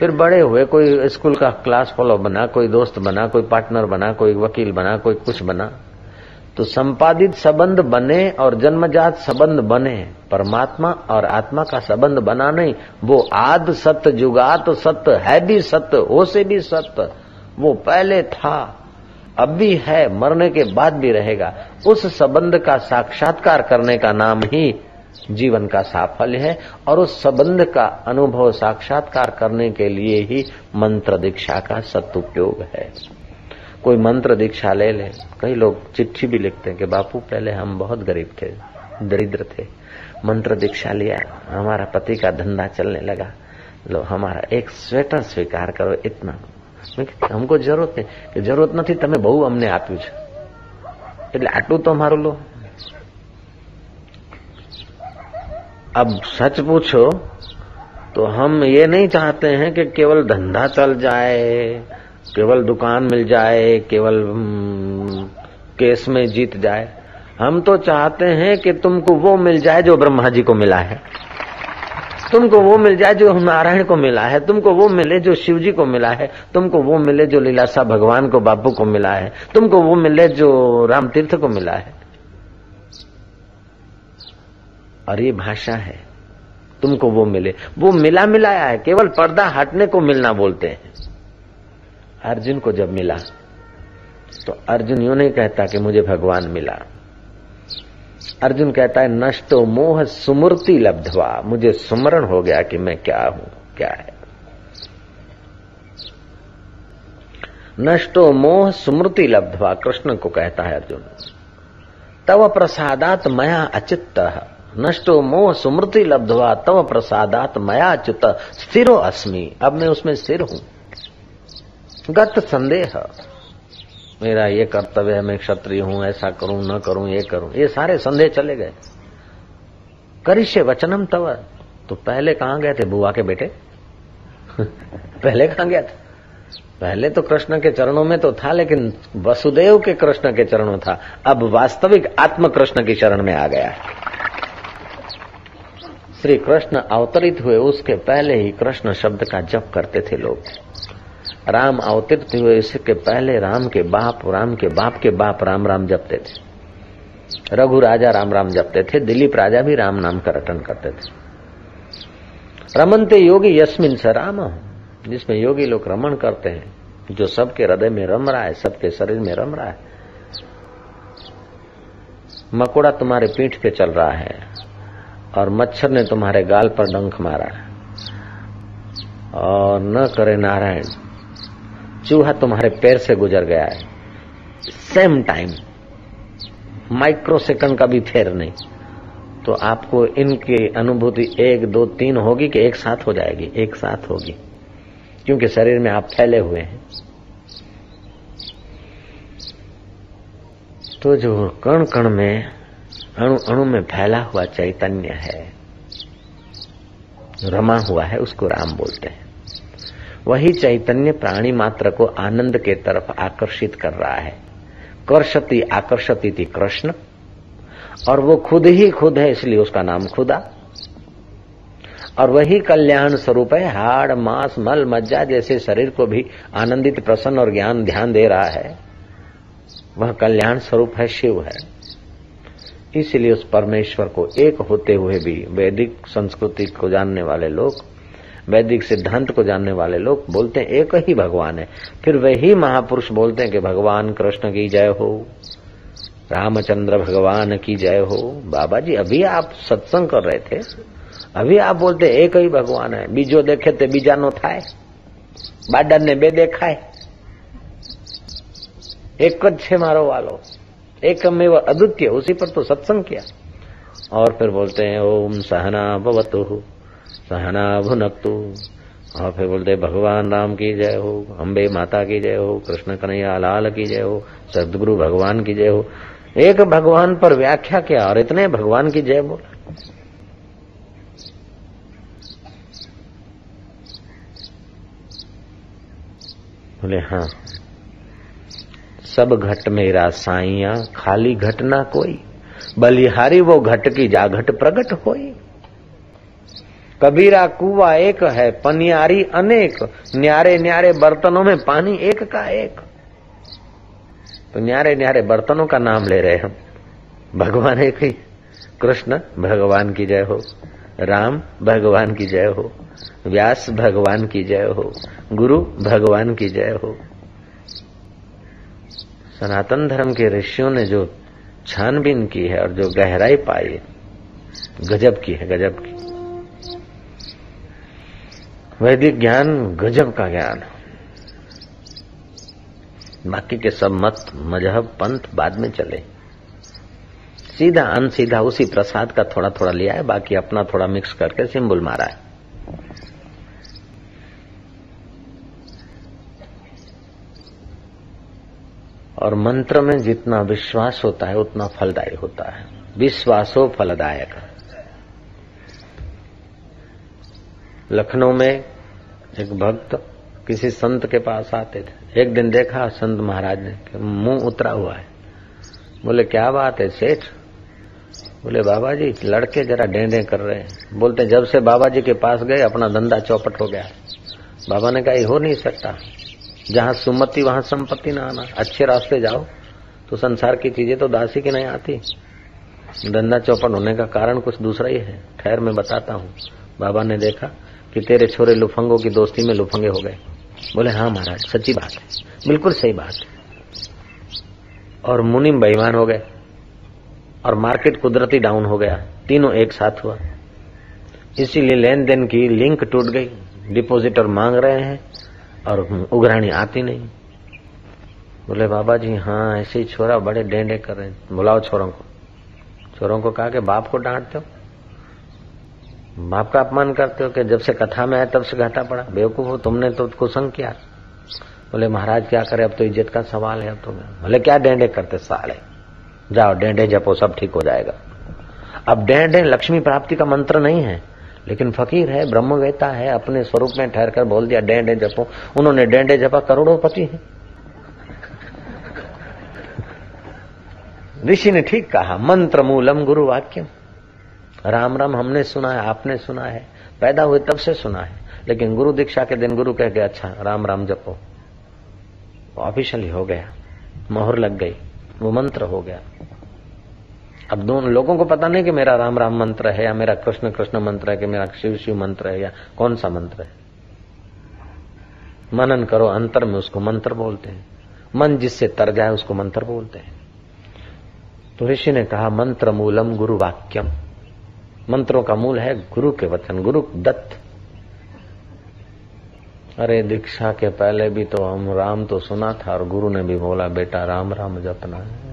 फिर बड़े हुए, कोई स्कूल का क्लास फॉलो बना, कोई दोस्त बना, कोई पार्टनर बना, कोई वकील बना, कोई कुछ बना तो संपादित संबंध बने और जन्मजात संबंध बने, परमात्मा और आत्मा का संबंध बना नहीं, वो आद सत्य जुगात सत्य है भी सत्य हो से भी सत्य वो पहले था, अब भी है, मरने के बाद भी रहेगा, उस संबंध का साक्षात्कार करने का नाम ही जीवन का साफल्य है और उस संबंध का अनुभव साक्षात्कार करने के लिए ही मंत्र दीक्षा का सदुपयोग है कोई मंत्र दीक्षा ले ले कई लोग चिट्ठी भी लिखते हैं कि बापू पहले हम बहुत गरीब थे दरिद्र थे मंत्र दीक्षा लिया हमारा पति का धंधा चलने लगा लो हमारा एक स्वेटर स्वीकार करो इतना हमको જરૂરત નહીં કે જરૂરત નથી તમે બહુ અમને આપ્યું છે એટલે આટલું તો મારું લો अब सच पूछो तो हम ये नहीं चाहते हैं कि केवल धंधा चल जाए, केवल दुकान मिल जाए, केवल केस में जीत जाए। हम तो चाहते हैं कि तुमको वो मिल जाए जो ब्रह्मा जी को मिला है। तुमको वो मिल जाए जो नारायण को मिला है। तुमको वो मिले जो शिव जी को मिला है। तुमको वो मिले जो लीलासा भगवान को बापू को मिला है। तुमको वो मिले जो राम तीर्थ को मिला है। और ये भाषा है। तुमको वो मिले। वो मिला मिलाया है। केवल पर्दा हटने को मिलना बोलते हैं। अर्जुन को जब मिला तो अर्जुन यूँ नहीं कहता कि मुझे भगवान मिला। अर्जुन कहता है, नष्टो मोह सुमूर्ति लब्धवा। मुझे सुमरण हो गया कि मैं क्या हूँ, क्या है। नष्टो मोह स्मृति लब्धवा, कृष्ण को कहता है अर्जुन। तव प्रसादात मया अचित्त। नष्टो मोह सुमृति लब्धवा, तव प्रसादात मया अच्युत स्थिरो अस्मि। अब मैं उसमें स्थिर हूँ। गत संदेह। मेरा ये कर्तव्य है, मैं क्षत्रिय हूँ, ऐसा करूँ, न करूँ, ये करूँ। ये सारे संदेह चले गए। करिष्य वचनम तव। तो पहले कहाँ गए थे बुआ के बेटे? पहले कहाँ गया था? पहले तो कृष्ण के चरणों में तो था, लेकिन वसुदेव के कृष्ण के चरणों था। अब वास्तविक आत्म कृष्ण के चरण में आ गया श्री कृष्ण अवतरित हुए उसके पहले ही कृष्ण शब्द का जप करते थे लोग। राम अवतरित हुए इसके पहले राम के बाप, राम के बाप के बाप राम राम जपते थे। रघु राजा राम राम जपते थे, दिलीप राजा भी राम नाम का रटन करते थे। रमनते योगी यस्मिन स राम, जिसमें योगी लोग रमन करते हैं, जो सबके हृदय में रम रहा है, सबके शरीर में रम रहा है। मकोड़ा तुम्हारे पीठ पे चल रहा है। और मच्छर ने तुम्हारे गाल पर डंक मारा और न करे नारायण, चूहा तुम्हारे पैर से गुजर गया है। सेम टाइम माइक्रो सेकंड का भी फेर नहीं तो आपको इनकी अनुभूति एक, दो, तीन होगी कि एक साथ हो जाएगी, एक साथ होगी, क्योंकि शरीर में आप फैले हुए हैं। तो जो कण कण में अणु अणु में फैला हुआ चैतन्य है, रमा हुआ है, उसको राम बोलते हैं। वही चैतन्य प्राणी मात्र को आनंद के तरफ़ आकर्षित कर रहा है। कर्षति आकर्षति थी कृष्ण, और वो खुद ही खुद है, इसलिए उसका नाम खुदा। और वही कल्याण स्वरूप है, हाड़, मांस, मल, मज्जा जैसे शरीर को भी आनंदित, प्रसन्न और ज्ञान ध्यान दे रहा है। वह कल्याण स्वरूप है, शिव है। इसलिए उस परमेश्वर को एक होते हुए भी वैदिक संस्कृति को जानने वाले लोग, वैदिक सिद्धांत को जानने वाले लोग बोलते हैं, एक ही भगवान है। फिर वही महापुरुष बोलते हैं कि भगवान कृष्ण की जय हो, रामचंद्र भगवान की जय हो। बाबा जी अभी आप सत्संग कर रहे थे, अभी आप बोलते एक ही भगवान है। बीजो देखे तो बीजा नो थाय बाडर ने बे एक छे मारो वालो। एक में वो अद्वितीय, उसी पर तो सत्संग किया। और फिर बोलते हैं, ओम सहना भवतु, सहना भुनकतु। और फिर बोलते भगवान राम की जय हो अम्बे माता की जय हो, कृष्ण कन्हैया लाल की जय हो, सदगुरु भगवान की जय हो। एक भगवान पर व्याख्या किया और इतने भगवान की जय बोला। बोले हाँ। सब घट मेरा साइया खाली घट ना कोई। बलिहारी वो घट की जाघट प्रगट होई। कबीरा कुआ एक है, पनियारी अनेक। न्यारे न्यारे बर्तनों में पानी एक का एक। तो न्यारे न्यारे बर्तनों का नाम ले रहे हम। भगवान एक ही। कृष्ण, भगवान की जय हो। राम, भगवान की जय हो। व्यास, भगवान की जय हो। गुरु, भगवान की जय हो। सनातन धर्म के ऋषियों ने जो छानबीन की है और जो गहराई पाई गजब की है, गजब की। वैदिक ज्ञान गजब का ज्ञान। बाकी के सब मत, मज़हब, पंथ बाद में चले। सीधा अनसीधा उसी प्रसाद का थोड़ा थोड़ा लिया है, बाकी अपना थोड़ा मिक्स करके सिंबल मारा है। और मंत्र में जितना विश्वास होता है, उतना फलदायी होता है। विश्वासो फलदायक। लखनऊ में एक भक्त किसी संत के पास आते थे। एक दिन देखा संत महाराज ने मुँह उतरा हुआ है। बोले, क्या बात है, सेठ? बोले बाबा जी लड़के जरा डेंडे कर रहे हैं। बोलते, जब से बाबा जी के पास गए, अपना धंधा चौपट हो गया। बाबा ने कहा हो नहीं सकता। जहाँ सुमति, वहाँ संपत्ति ना आना। अच्छे रास्ते जाओ तो संसार की चीज़ें तो दासी की नहीं आती। धंधा चौपट होने का कारण कुछ दूसरा ही है। खैर, मैं बताता हूँ। बाबा ने देखा कि तेरे छोरे लुफंगों की दोस्ती में लुफंगे हो गए। बोले हाँ महाराज, सच्ची बात है। बिल्कुल सही बात है। और मुनिम बेईमान हो गए और मार्केट कुदरती डाउन हो गया। तीनों एक साथ हुआ। इसीलिए लेन देन की लिंक टूट गई। डिपॉजिटर मांग रहे हैं। और उघराणी आती नहीं। बोले बाबा जी हाँ ऐसे ही छोरा बड़े डेंडे कर रहे हैं। बुलाओ छोरों को। छोरों को कहा कि बाप को डांटते हो। बाप का अपमान करते हो कि जब से कथा में आया तब से घाटा पड़ा। बेवकूफ़ हो, तुमने तो कुसंग किया। बोले, महाराज, क्या करे? अब तो इज़्ज़त का सवाल है, अब तो बोले, क्या डेंडे करते साले? जाओ, डेंडे जपो, सब ठीक हो जाएगा। अब डेंडे लक्ष्मी प्राप्ति का मंत्र नहीं है। लेकिन फकीर है, ब्रह्मवेता है, अपने स्वरूप में ठहर कर बोल दिया, डेंडे जपो। उन्होंने डेंडे जपा करोड़ों पति है। ऋषि ने ठीक कहा, मंत्र मूलम गुरु वाक्यम। राम राम, हमने सुना है, आपने सुना है, पैदा हुए तब से सुना है। लेकिन गुरु दीक्षा के दिन गुरु कह गया अच्छा राम राम जपो। ऑफिशियली हो गया, मोहर लग गई, वो मंत्र हो गया। अब दोनों लोगों को पता नहीं कि मेरा राम राम मंत्र है या मेरा कृष्ण कृष्ण मंत्र है कि मेरा शिव शिव मंत्र है या कौन सा मंत्र है। मनन करो, अंतर में उसको मंत्र बोलते हैं। मन जिससे तर जाए उसको मंत्र बोलते हैं। तो ऋषि ने कहा, मंत्र मूलम गुरु वाक्यम। मंत्रों का मूल है गुरु के वचन, गुरु दत्त। अरे दीक्षा के पहले भी तो हम राम तो सुना था और गुरु ने भी बोला, बेटा राम राम जपना है।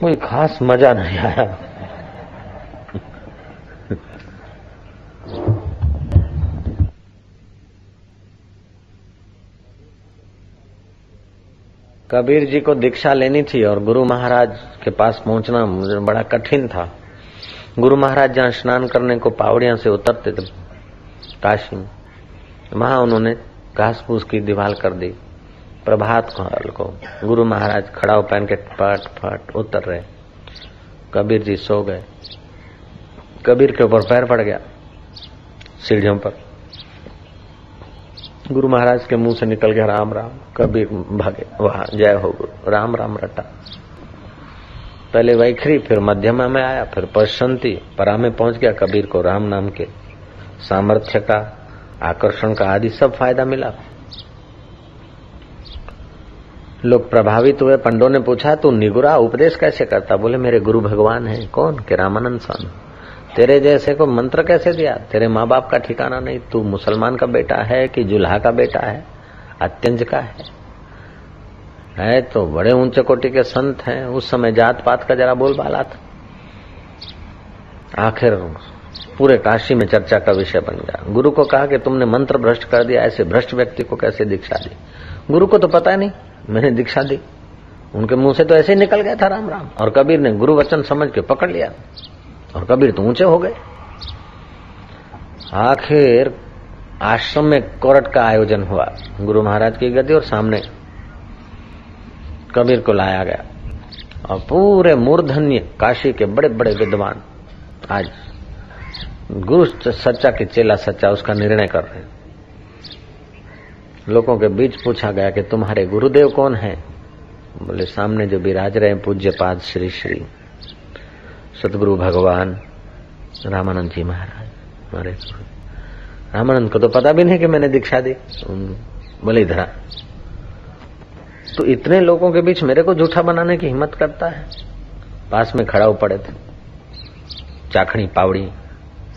कोई खास मज़ा नहीं आया। कबीर जी को दीक्षा लेनी थी और गुरु महाराज के पास पहुँचना मुझे बड़ा कठिन था। गुरु महाराज जहाँ स्नान करने को पावड़िया से उतरते थे, काशी में, वहाँ उन्होंने घास फूस की दीवार कर दी। प्रभात काल को। गुरु महाराज खड़ाव पहन के फट फट उतर रहे। कबीर जी सो गए। कबीर के ऊपर पैर पड़ गया सीढ़ियों पर। गुरु महाराज के मुँह से निकल गया राम राम। कबीर भागे। वहाँ जय हो गुरु। राम राम रटा। पहले वैखरी, फिर मध्यमा में आया, फिर पशंती परा में पहुँच गया कबीर को राम नाम के। सामर्थ्य का, आकर्षण का आदि सब फ़ायदा मिला। लोग प्रभावित हुए, पंडो ने पूछा, तू निगुरा उपदेश कैसे करता? बोले, मेरे गुरु भगवान है। कौन? के रामानंद स्वामी। तेरे जैसे को मंत्र कैसे दिया? तेरे माँ बाप का ठिकाना नहीं। तू मुसलमान का बेटा है कि जुल्हा का बेटा है? अत्यंज का है। है तो बड़े ऊँचे कोटि के संत हैं। उस समय जात पात का जरा बोल बाला था। आखिर पूरे काशी में चर्चा का विषय बन गया। गुरु को कहा कि तुमने मंत्र भ्रष्ट कर दिया, ऐसे भ्रष्ट व्यक्ति को कैसे दीक्षा दी? गुरु को तो पता नहीं। मैंने दीक्षा दी। उनके मुँह से तो ऐसे ही निकल गया था राम राम। और कबीर ने गुरु वचन समझ के पकड़ लिया। और कबीर तो ऊँचे हो गए। आखिर आश्रम में कोरट का आयोजन हुआ। गुरु महाराज की गति और सामने कबीर को लाया गया। और पूरे मूर्धन्य काशी के बड़े बड़े विद्वान आज गुरु सच्चा के चेला सच्चा उसका निर्णय कर रहे लोगों के बीच पूछा गया कि तुम्हारे गुरुदेव कौन है? बोले, सामने जो विराज रहे पूज्य पाद श्री श्री। सतगुरु भगवान, रामानंद जी महाराज, हमारे रामानंद को तो पता भी नहीं कि मैंने दीक्षा दी। बोले धरा तो इतने लोगों के बीच मेरे को झूठा बनाने की हिम्मत करता है। पास में खड़ा पड़े थे। चाखड़ी पावड़ी,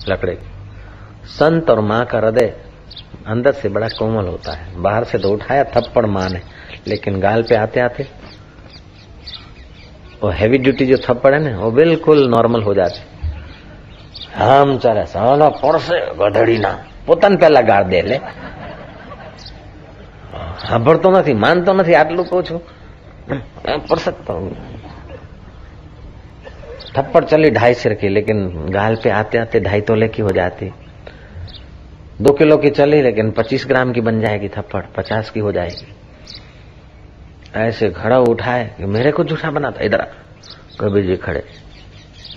लकड़े। संत और माँ का हृदय अंदर से बड़ा कोमल होता है बाहर से तो उठाया थप्पड़ माँ ने लेकिन गाल पे आते आते वो हैवी ड्यूटी जो थप्पड़ है ना वो बिल्कुल नॉर्मल हो जाते આમ ચાલે સાલા પડશે ગધડીના પોતાને પેલા ગાળ દે લે સાંભળતો નથી માનતો નથી આટલું કહું છું પડશે थप्पड़ चली ढाई सिर की लेकिन गाल पे आते आते ढाई तोले की हो जाती दो किलो की चली, लेकिन पच्चीस ग्राम की बन जाएगी थप्पड़, पचास की हो जाएगी। ऐसे खड़ा उठाए कि मेरे को झूठा बनाता, इधर कबीर जी खड़े।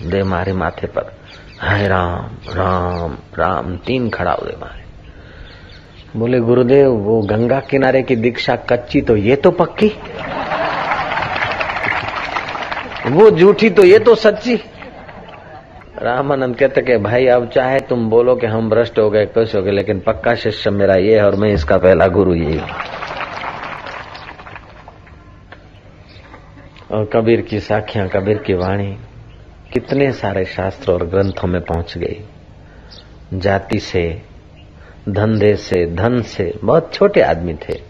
दे मारे माथे पर। हाय राम राम राम, तीन खड़ा दे मारे। बोले, गुरुदेव, वो गंगा किनारे की दीक्षा कच्ची तो ये तो पक्की। वो झूठी तो ये तो सच्ची। रामानंद कहते कि, भाई, अब चाहे तुम बोलो कि हम भ्रष्ट हो गए कुछ हो गए, लेकिन पक्का शिष्य मेरा ये है और मैं इसका पहला गुरु ये और कबीर की साखियाँ, कबीर की वाणी कितने सारे शास्त्र और ग्रंथों में पहुँच गई। जाति से, धंधे से, धन से बहुत छोटे आदमी थे।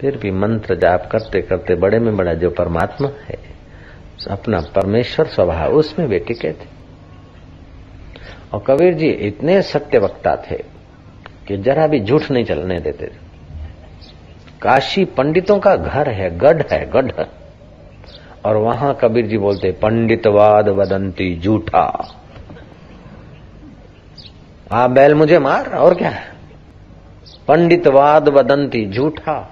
फिर भी मंत्र जाप करते करते बड़े में बड़ा जो परमात्मा है, अपना परमेश्वर स्वभाव, उसमें वे टिके थे। और कबीर जी इतने सत्य वक्ता थे कि जरा भी झूठ नहीं चलने देते थे। काशी पंडितों का घर है, गढ़ है, गढ़। और वहाँ कबीर जी बोलते, पंडितवाद वदंती झूठा। आ बैल मुझे मार, और क्या है? पंडितवाद वदंती झूठा।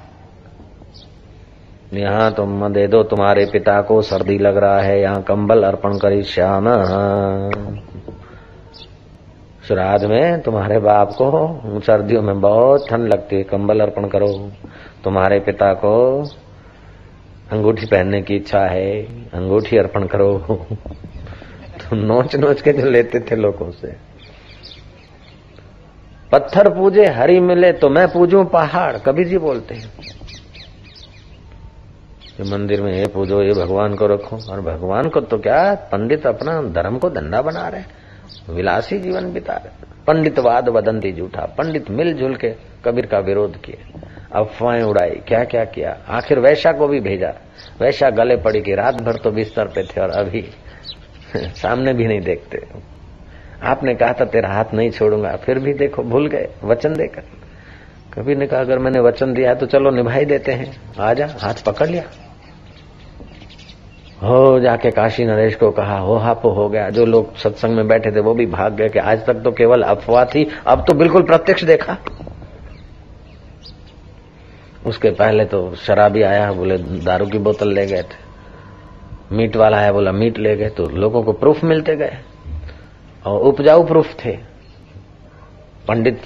यहाँ तुम दे दो तुम्हारे पिता को, सर्दी लग रहा है, यहाँ कंबल अर्पण करी श्याम। श्राद्ध में तुम्हारे बाप को सर्दियों में बहुत ठंड लगती है, कंबल अर्पण करो। तुम्हारे पिता को अंगूठी पहनने की इच्छा है, अंगूठी अर्पण करो। तो नोच नोच के जो लेते थे लोगों से। पत्थर पूजे, हरी मिले तो मैं पूजू पहाड़ कबीर जी बोलते हैं। ये मंदिर में ये पूजो, ये भगवान को रखो। और भगवान को तो क्या, पंडित अपना धर्म को धंधा बना रहे विलासी जीवन बिता रहे पंडितवाद वदंती झूठा पंडित मिलजुल के कबीर का विरोध किए। अफवाहें उड़ाई। क्या क्या किया? आखिर वैशा को भी भेजा। वैशा गले पड़ी कि रात भर तो बिस्तर पे थे और अभी सामने भी नहीं देखते। आपने कहा था, तेरा हाथ नहीं छोड़ूँगा। फिर भी देखो, भूल गए। वचन देकर। कभी ने कहा, अगर मैंने वचन दिया है तो चलो निभाई देते हैं। आजा हाथ पकड़ लिया। हो, जाके काशी नरेश को कहा, हो, हापो, हो गया। जो लोग सत्संग में बैठे थे, वो भी भाग गए कि आज तक तो केवल अफवाह थी, अब तो बिल्कुल प्रत्यक्ष देखा। उसके पहले तो शराबी आया, बोले, दारू की बोतल ले गए थे। मीट वाला आया, बोला, मीट ले गए। तो लोगों को प्रूफ मिलते गए, और उपजाऊ प्रूफ थे। पंडित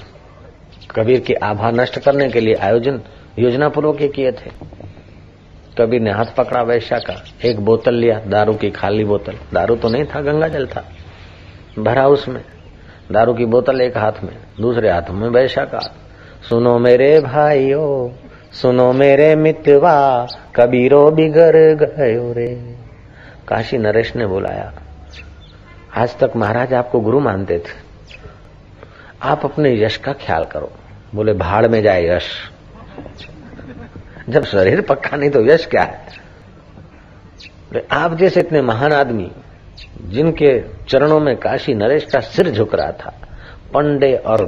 कबीर की आभा नष्ट करने के लिए आयोजन योजना पूर्वक किए थे। कबीर ने हाथ पकड़ा वैश्या का, एक बोतल लिया, दारू की खाली बोतल। दारू तो नहीं था गंगा जल था। भरा उसमें। दारू की बोतल एक हाथ में, दूसरे हाथ में वैश्या का। सुनो मेरे भाइयों, सुनो मेरे मितवा, कबीरो बिगड़ गयो रे। काशी नरेश ने बुलाया, आज तक महाराज आपको गुरु मानते थे। आप अपने यश का ख्याल करो। बोले, भाड़ में जाए यश। जब शरीर पक्का नहीं तो यश क्या है? आप जैसे इतने महान आदमी, जिनके चरणों में काशी नरेश का सिर झुक रहा था, पंडे और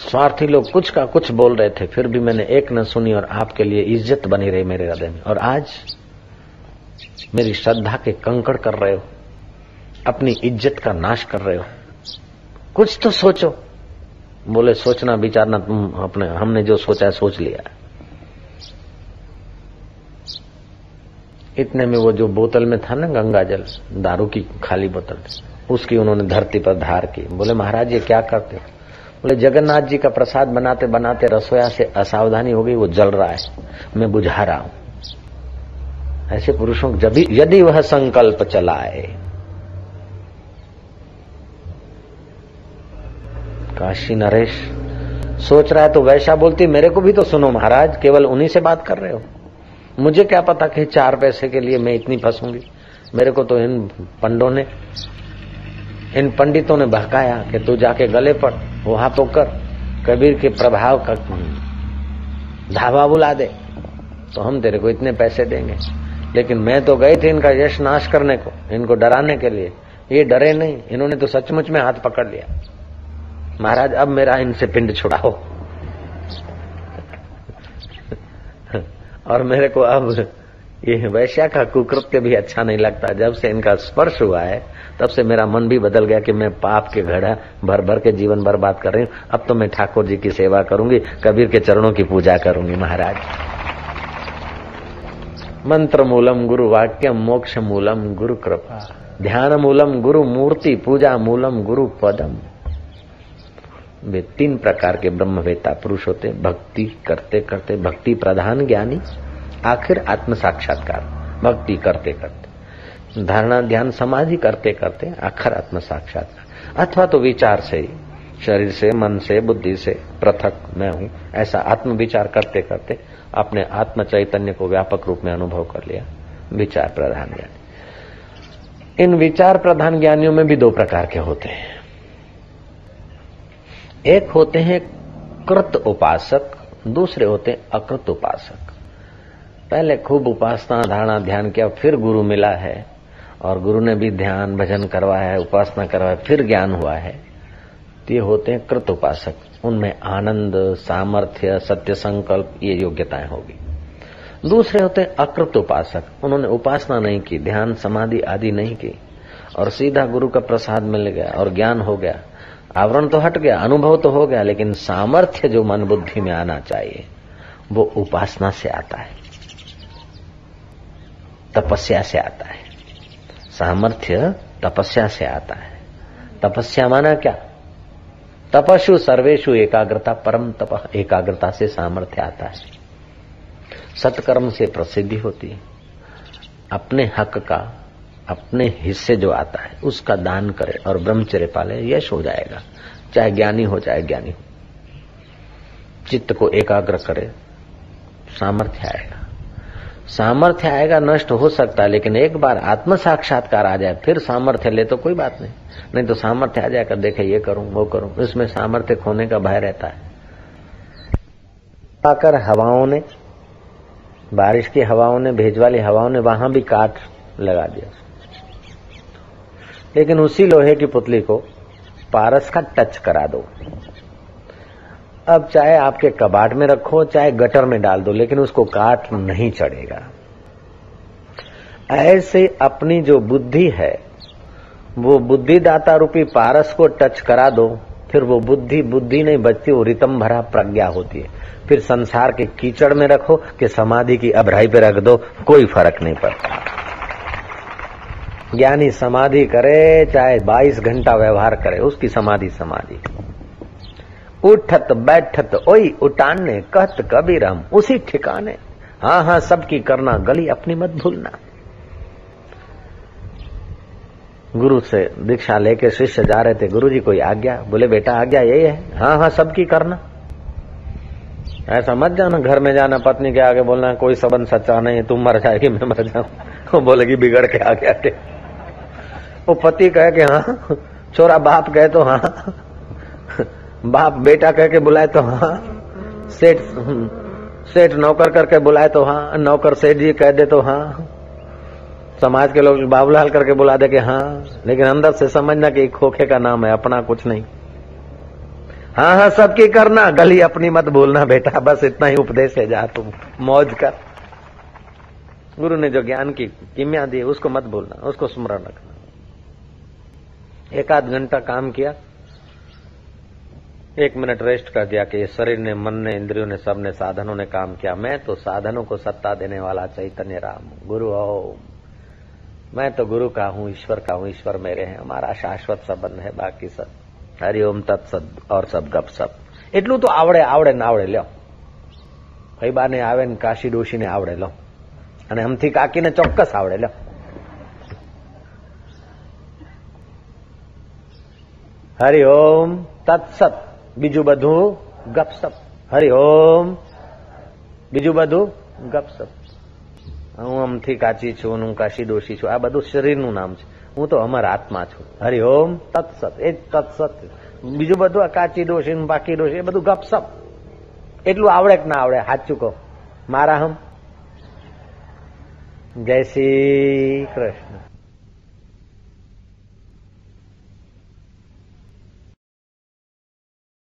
स्वार्थी लोग कुछ का कुछ बोल रहे थे, फिर भी मैंने एक न सुनी और आपके लिए इज़्ज़त बनी रही मेरे हृदय में। और आज मेरी श्रद्धा के कंकड़ कर रहे हो, अपनी इज़्ज़त का नाश कर रहे हो। कुछ तो सोचो। बोले, सोचना विचारना तुम अपने, हमने जो सोचा है सोच लिया इतने में वो जो बोतल में था ना गंगा जल, दारू की खाली बोतल, उसकी उन्होंने धरती पर धार की। बोले, महाराज ये क्या करते हो? बोले, जगन्नाथ जी का प्रसाद बनाते बनाते रसोया से असावधानी हो गई, वो जल रहा है। मैं बुझा रहा हूँ। ऐसे पुरुषों जब यदि वह संकल्प चलाए काशी नरेश, सोच रहा है तो वैसा बोलती, मेरे को भी तो सुनो महाराज, केवल उन्हीं से बात कर रहे हो। मुझे क्या पता कि चार पैसे के लिए मैं इतनी फंसूँगी। मेरे को तो इन पंडों ने, इन पंडितों ने बहकाया कि तू जाके गले पड़ वहाँ तो कर, कबीर के प्रभाव का धावा बुला दे तो हम तेरे को इतने पैसे देंगे। लेकिन मैं तो गई थी इनका यश नाश करने को, इनको डराने के लिए। ये डरे नहीं, इन्होंने तो सचमुच में हाथ पकड़ लिया। महाराज, अब मेरा इनसे पिंड छुड़ाओ। और मेरे को अब ये वैश्या का कुकृत्य भी अच्छा नहीं लगता। जब से इनका स्पर्श हुआ है, तब से मेरा मन भी बदल गया कि मैं पाप के घड़ा भर भर के जीवन बर्बाद कर रही हूँ। अब तो मैं ठाकुर जी की सेवा करूँगी, कबीर के चरणों की पूजा करूँगी, महाराज। मंत्र मूलम गुरु वाक्यम, मोक्ष मूलम गुरु कृपा। ध्यान मूलम गुरु मूर्ति, पूजा मूलम गुरु पदम। वे तीन प्रकार के ब्रह्मवेता पुरुष होते, भक्ति करते करते, भक्ति प्रधान ज्ञानी, आखिर आत्म साक्षात्कार, भक्ति करते करते, धारणा ध्यान समाधि करते करते, आखिर आत्म साक्षात्कार। अथवा तो विचार से ही शरीर से, मन से, बुद्धि से, पृथक मैं हूँ, ऐसा आत्म विचार करते करते, अपने आत्म चैतन्य को व्यापक रूप में अनुभव कर लिया, विचार प्रधान ज्ञानी। इन विचार प्रधान ज्ञानियों में भी दो प्रकार के होते हैं। एक होते हैं कृत उपासक, दूसरे होते हैं अकृत उपासक। पहले खूब उपासना, धारणा, ध्यान किया, फिर गुरु मिला है। और गुरु ने भी ध्यान, भजन करवाया है, उपासना करवाया, फिर ज्ञान हुआ है। तो ये होते हैं कृत उपासक। उनमें आनंद, सामर्थ्य, सत्य संकल्प, ये योग्यताएँ होगी। दूसरे होते हैं अकृत उपासक। उन्होंने उपासना नहीं की, ध्यान, समाधि आदि नहीं की। और सीधा गुरु का प्रसाद मिल गया और ज्ञान हो गया। आवरण तो हट गया, अनुभव तो हो गया, लेकिन सामर्थ्य जो मन बुद्धि में आना चाहिए, वो उपासना से आता है, तपस्या से आता है। सामर्थ्य तपस्या से आता है। तपस्या माना क्या? तपस्ु सर्वेशु एकाग्रता, परम तप, एकाग्रता से सामर्थ्य आता है। सत्कर्म से प्रसिद्धि होती है। अपने हक का अपने हिस्से जो आता है, उसका दान करे और ब्रह्मचर्य पाले, यश हो जाएगा। चाहे ज्ञानी हो, चाहे ज्ञानी हो। चित्त को एकाग्र करे, सामर्थ्य आएगा। सामर्थ्य आएगा, नष्ट हो सकता है, लेकिन एक बार आत्म साक्षात्कार आ जाए, फिर सामर्थ्य ले तो कोई बात नहीं। नहीं तो सामर्थ्य आ जाएगा देखे, ये करूँ, वो करूँ, इसमें सामर्थ्य खोने का भय रहता है। आकर हवाओं ने, बारिश की हवाओं ने भेज वाली हवाओं ने, वहाँ भी काट लगा दिया। लेकिन उसी लोहे की पुतली को पारस का टच करा दो। अब चाहे आपके कबाट में रखो, चाहे गटर में डाल दो, लेकिन उसको काट नहीं चढ़ेगा। ऐसे अपनी जो बुद्धि है, वो बुद्धिदाता रूपी पारस को टच करा दो, फिर वो बुद्धि बुद्धि नहीं बचती, वो रितम भरा प्रज्ञा होती है। फिर संसार के कीचड़ में रखो, कि समाधि की अभराई पे रख दो, कोई फ़र्क नहीं पड़ता। ज्ञानी समाधि करे, चाहे 22 घंटा व्यवहार करे, उसकी समाधि समाधि। उठत बैठत ओई उठाने कहत कबीर हम उसी ठिकाने। हाँ हाँ सबकी करना, गली अपनी मत भूलना। गुरु से दीक्षा लेके शिष्य जा रहे थे गुरु जी कोई आज्ञा? बोले, बेटा, आज्ञा यही है। हाँ हाँ सबकी करना। ऐसा मत जाना, घर में जाना, पत्नी के आगे बोलना, कोई सबन सच्चा नहीं, तुम मर जाएगी, मैं मर जाऊँ। वो बोलेगी, बिगड़ के आगे आते वो पति कहे कि हाँ छोरा बाप कहे तो हाँ बाप बेटा कह के बुलाए तो हाँ सेठ सेठ नौकर करके बुलाए तो हाँ नौकर सेठ जी कह दे तो हाँ। समाज के लोग बाबूलाल करके बुला दे के हाँ लेकिन अंदर से समझना कि खोखे का नाम है, अपना कुछ नहीं। हाँ हाँ सबकी करना, गली अपनी मत भूलना बेटा, बस इतना ही उपदेश है, जा तुम, मौज कर। गुरु ने जो ज्ञान की, किमिया दी, उसको मत भूलना, उसको स्मरण रखना। एक आध घंटा काम किया एक मिनट रेस्ट कर दिया कि शरीर ने मन ने इंद्रियों ने सब ने साधनों ने काम किया मैं तो साधनों को सत्ता देने वाला चैतन्य राम गुरु ओम मैं तो गुरु का हूँ ईश्वर का हूँ ईश्वर मेरे हैं हमारा शाश्वत संबंध है बाकी सब हरिओम तत्सत और सब गप सब એટલું તો આવડે આવડે ને આવડે લ્યો ફૈબાને આવે ને કાશી ડોશીને આવડે લો અને અમથી કાકીને ચોક્કસ આવડે લ્યો હરિઓમ તત્સત બીજું બધું ગપસપ હરિઓમ બીજું બધું ગપસપ હું અમથી કાચી છું હું કાશી દોશી છું આ બધું શરીરનું નામ છે હું તો અમર આત્મા છું હરિઓમ તત્સત એ જ તત્સત બીજું બધું આ કાચી દોશી બાકી દોશી એ બધું ગપસપ એટલું આવડે કે ના આવડે સાચું કહો મારા હમ જય શ્રી કૃષ્ણ